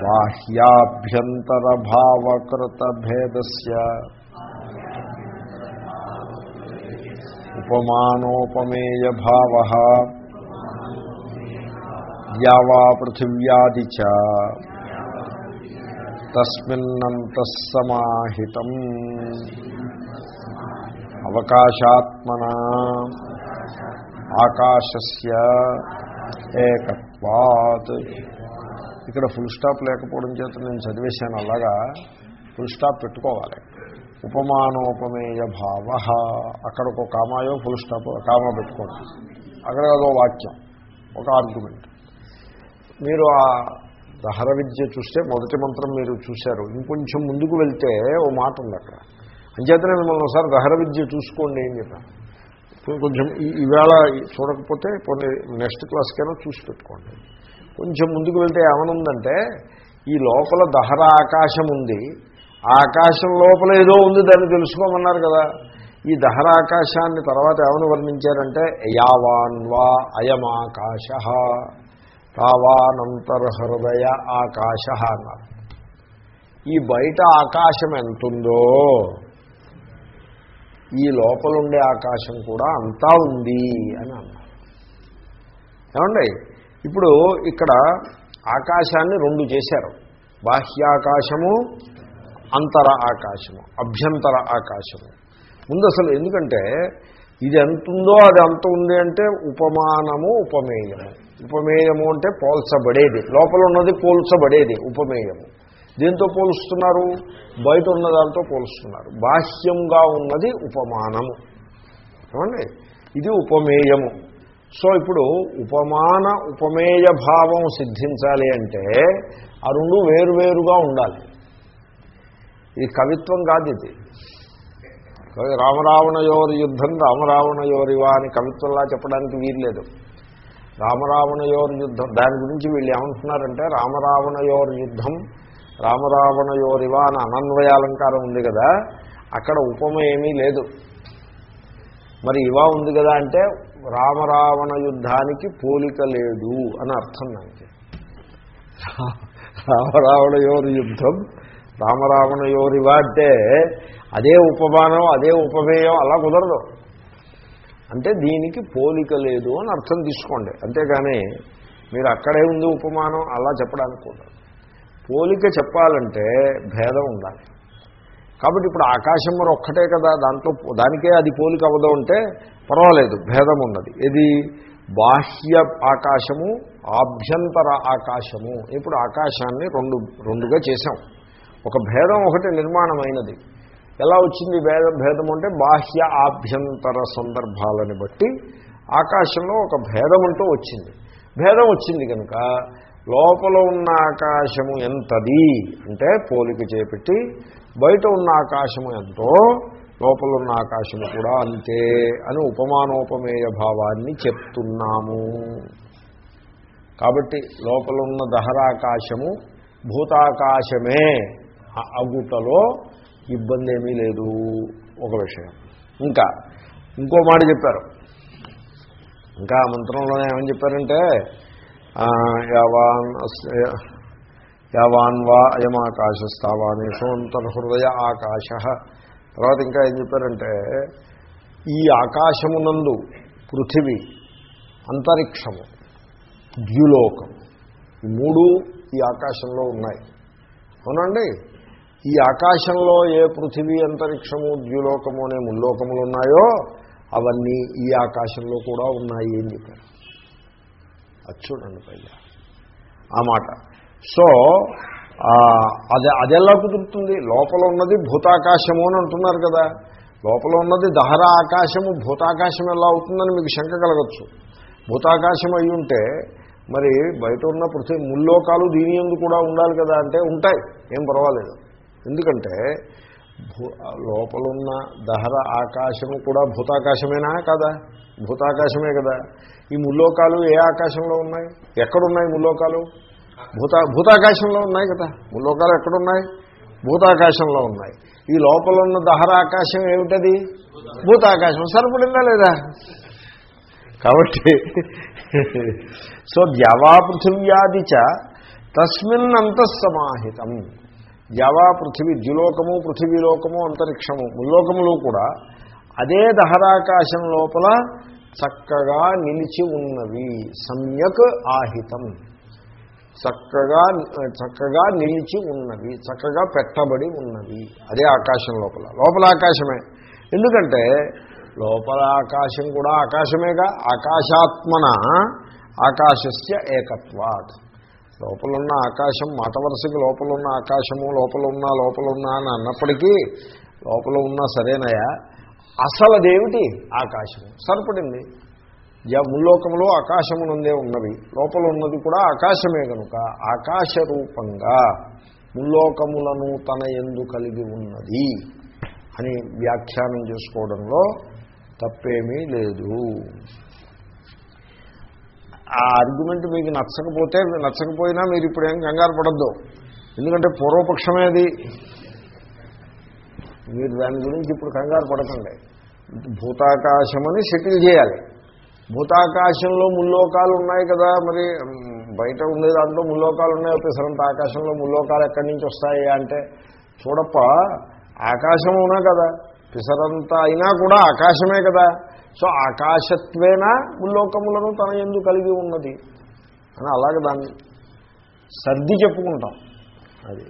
బాహ్యాభ్యంతరభావకృతభేదస్ ఉపమానోపమేయ భావ ద్యావా పృథివ్యాది చ తస్మిన్నంత సమాహితం అవకాశాత్మన ఆకాశస్య ఏకత్వాత్. ఇక్కడ ఫుల్ స్టాప్ లేకపోవడం చేత నేను చదివేశాను అలాగా ఫుల్ స్టాప్ పెట్టుకోవాలి. ఉపమానోపమేయ భావ. అక్కడ ఒక కామాయో ఫుల్ స్టాప్ కామా పెట్టుకోండి. అక్కడ అదో వాక్యం ఒక ఆర్గ్యుమెంట్ మీరు ఆ దహర విద్య చూస్తే మొదటి మంత్రం మీరు చూశారు. ఇంకొంచెం ముందుకు వెళ్తే ఓ మాట ఉంది అక్కడ. అంచేతనే మిమ్మల్ని ఒకసారి దహర విద్య చూసుకోండి ఏం చెప్పాను కొంచెం ఈవేళ చూడకపోతే కొన్ని నెక్స్ట్ క్లాస్కైనా చూసి పెట్టుకోండి. కొంచెం ముందుకు వెళ్తే ఏమనుందంటే ఈ లోపల దహర ఆకాశం ఉంది. ఆ ఆకాశం లోపల ఏదో ఉంది దాన్ని తెలుసుకోమన్నారు కదా. ఈ దహర ఆకాశాన్ని తర్వాత ఏమని వర్ణించారంటే యావాన్ వా అయమాకాశ. తావానంతర్హృదయ ఆకాశ అన్నారు. ఈ బయట ఆకాశం ఎంతుందో? ఈ లోపలుండే ఆకాశం కూడా అంతా ఉంది అని అన్నారు. ఏమండి? ఇప్పుడు ఇక్కడ ఆకాశాన్ని రెండు చేశారు. బాహ్యాకాశము అంతర ఆకాశము అభ్యంతర ఆకాశము. ముందు అసలు ఎందుకంటే ఇది ఎంత ఉందో అది అంత ఉంది అంటే ఉపమానము ఉపమేయము. ఉపమేయము అంటే పోల్చబడేది. లోపల ఉన్నది పోల్చబడేది ఉపమేయము. దీంతో పోలుస్తున్నారు? బయట ఉన్న దాంతో పోలుస్తున్నారు. బాహ్యంగా ఉన్నది ఉపమానము. ఏమండి? ఇది ఉపమేయము. సో ఇప్పుడు ఉపమాన ఉపమేయ భావం సిద్ధించాలి అంటే ఆ రెండు వేరువేరుగా ఉండాలి. ఇది కవిత్వం కాదు ఇది. రామరావణయోరి యుద్ధం రామరావణయోరివా అని కవిత్వంలా చెప్పడానికి వీల్లేదు. రామరావణయోర్ యుద్ధం దాని గురించి వీళ్ళు ఏమంటున్నారంటే రామరావణయోర్ యుద్ధం రామరావణయోరివ అని అనన్వయాలంకారం ఉంది కదా అక్కడ ఉపమ ఏమీ లేదు. మరి ఇవా ఉంది కదా అంటే రామరావణ యుద్ధానికి పోలిక లేదు అని అర్థం దానికి. రామరావణయోరి యుద్ధం రామరావణయోరివా అంటే అదే ఉపమానం అదే ఉపమేయం అలా కుదరదు. అంటే దీనికి పోలిక లేదు అని అర్థం తీసుకోండి. అంతేగాని మీరు అక్కడే ఉంది ఉపమానం అలా చెప్పడానికి కూడా పోలిక చెప్పాలంటే భేదం ఉండాలి. కాబట్టి ఇప్పుడు ఆకాశం మరి ఒక్కటే కదా దాంట్లో దానికే అది పోలిక అవ్వదు అంటే పర్వాలేదు భేదం ఉన్నది. ఇది బాహ్య ఆకాశము ఆభ్యంతర ఆకాశము. ఇప్పుడు ఆకాశాన్ని రెండు రెండుగా చేశాం. ఒక భేదం ఒకటి నిర్మాణమైనది. ఎలా వచ్చింది భేదం భేదం అంటే బాహ్య ఆభ్యంతర సందర్భాలని బట్టి ఆకాశంలో ఒక భేదం అంటూ వచ్చింది. భేదం వచ్చింది కనుక లోపల ఉన్న ఆకాశము ఎంతది అంటే పోలిక చేపెట్టి బయట ఉన్న ఆకాశము ఎంతో లోపల ఉన్న ఆకాశము కూడా అంతే అని ఉపమానోపమేయ భావాన్ని చెప్తున్నాము. కాబట్టి లోపల ఉన్న దహరాకాశము భూతాకాశమే అగుటలో ఇబ్బంది ఏమీ లేదు ఒక విషయం. ఇంకా ఇంకో మాట చెప్పారు. ఇంకా మంత్రంలో ఏమని చెప్పారంటే ఆ, యావాన్ అస్య- యావాన్ వా హృదయ ఆకాశ. తర్వాత ఇంకా ఏం చెప్పారంటే ఈ ఆకాశమునందు పృథివీ అంతరిక్షము ద్యులోకం ఈ మూడు ఈ ఆకాశంలో ఉన్నాయి. అవునండి ఈ ఆకాశంలో ఏ పృథివీ అంతరిక్షము ద్యులోకము అనే ముల్లోకములు ఉన్నాయో అవన్నీ ఈ ఆకాశంలో కూడా ఉన్నాయి అని చెప్పారు. అది చూడండి పైగా. ఆ మాట. సో ఆ, అది అదెలా కుదురుతుంది? లోపల ఉన్నది భూతాకాశము అని అంటున్నారు కదా. లోపల ఉన్నది దహరా ఆకాశము భూతాకాశం ఎలా అవుతుందని మీకు శంక కలగచ్చు. భూతాకాశం అయి ఉంటే మరి బయట ఉన్న పృథివీ ముల్లోకాలు దీని ఎందు కూడా ఉండాలి కదా అంటే ఉంటాయి. ఏం పర్వాలేదు. ఎందుకంటే భూ లోపలున్న దహర ఆకాశము కూడా భూతాకాశమేనా కదా? భూతాకాశమే కదా. ఈ ముల్లోకాలు ఏ ఆకాశంలో ఉన్నాయి? ఎక్కడున్నాయి ముల్లోకాలు? భూతా భూతాకాశంలో ఉన్నాయి కదా. ముల్లోకాలు ఎక్కడున్నాయి? భూతాకాశంలో ఉన్నాయి. ఈ లోపల ఉన్న దహర ఆకాశం ఏమిటది? భూతాకాశం. సరిపడిందా లేదా? కాబట్టి సో ద్యావా పృథివ్యాది చ తస్మిన్ అంతఃసమాహితం. జవా పృథివీ ద్యులోకము పృథివీలోకము అంతరిక్షము ముల్లోకములు కూడా అదే దహరాకాశం లోపల చక్కగా నిలిచి ఉన్నవి. సమ్యక్ ఆహితం. చక్కగా చక్కగా నిలిచి ఉన్నవి చక్కగా పెట్టబడి ఉన్నవి. అదే ఆకాశం లోపల. లోపల ఆకాశమే. ఎందుకంటే లోపల ఆకాశం కూడా ఆకాశమేగా. ఆకాశాత్మన ఆకాశస్య ఏకత్వాత్. లోపలున్న ఆకాశం మాట వరుసకి లోపలున్న ఆకాశము లోపలున్నా లోపలున్నా అని అన్నప్పటికీ లోపల ఉన్నా సరేనయా అసలు అదేమిటి ఆకాశము. సరిపడింది. ముల్లోకంలో ముల్లోకములో ఆకాశమునందే ఉన్నవి లోపల ఉన్నది కూడా ఆకాశమే కనుక ఆకాశ రూపంగా ముల్లోకములను తన ఎందు కలిగి ఉన్నది అని వ్యాఖ్యానం చేసుకోవడంలో తప్పేమీ లేదు. ఆ ఆర్గ్యుమెంట్ మీకు నచ్చకపోతే నచ్చకపోయినా మీరు ఇప్పుడు ఏం కంగారు పడద్దు. ఎందుకంటే పూర్వపక్షమే అది. మీరు దాని గురించి ఇప్పుడు కంగారు పడకండి. భూతాకాశమని సెటిల్ చేయాలి. భూతాకాశంలో ముల్లోకాలు ఉన్నాయి కదా మరి బయట ఉండే దాంట్లో ముల్లోకాలు ఉన్నాయి పిసరంత ఆకాశంలో ముల్లోకాలు ఎక్కడి నుంచి వస్తాయి అంటే చూడప్ప ఆకాశం ఉన్నా కదా? పిసరంత అయినా కూడా ఆకాశమే కదా. సో ఆకాశత్వేనా ముల్లోకములను తన ఎందు కలిగి ఉన్నది అని అలాగే దాన్ని సర్ది చెప్పుకుంటాం అది.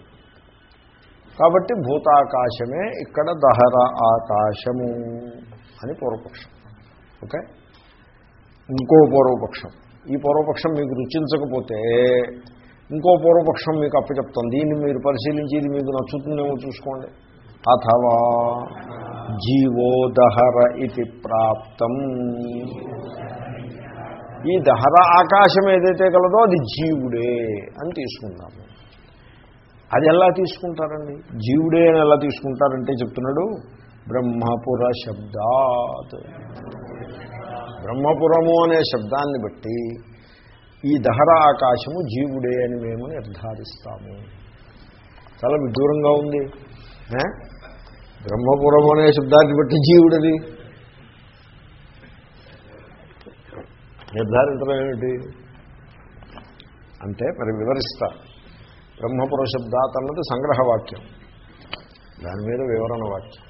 కాబట్టి భూతాకాశమే ఇక్కడ దహర ఆకాశము అని పూర్వపక్షం. ఓకే? ఇంకో పూర్వపక్షం. ఈ పూర్వపక్షం మీకు రుచించకపోతే ఇంకో పూర్వపక్షం మీకు అప్పచెప్తాం. దీన్ని మీరు పరిశీలించి ఇది మీకు నచ్చుతుందేమో చూసుకోండి. అథవా జీవో దహర ఇది ప్రాప్తం. ఈ దహర ఆకాశం ఏదైతే కలదో అది జీవుడే అని తీసుకుందాము. అది ఎలా తీసుకుంటారండి? జీవుడే అని ఎలా తీసుకుంటారంటే చెప్తున్నాడు బ్రహ్మపుర శబ్దాత్. బ్రహ్మపురము అనే శబ్దాన్ని బట్టి ఈ దహర ఆకాశము జీవుడే అని మేము నిర్ధారిస్తాము. చాలా విదూరంగా ఉంది. బ్రహ్మపురం అనే శబ్దాన్ని బట్టి జీవుడది. నిర్ధారించడం ఏమిటి? అంటే మరి వివరిస్తా. బ్రహ్మపుర శబ్దాత్ అన్నది సంగ్రహవాక్యం. దాని మీద వివరణ వాక్యం.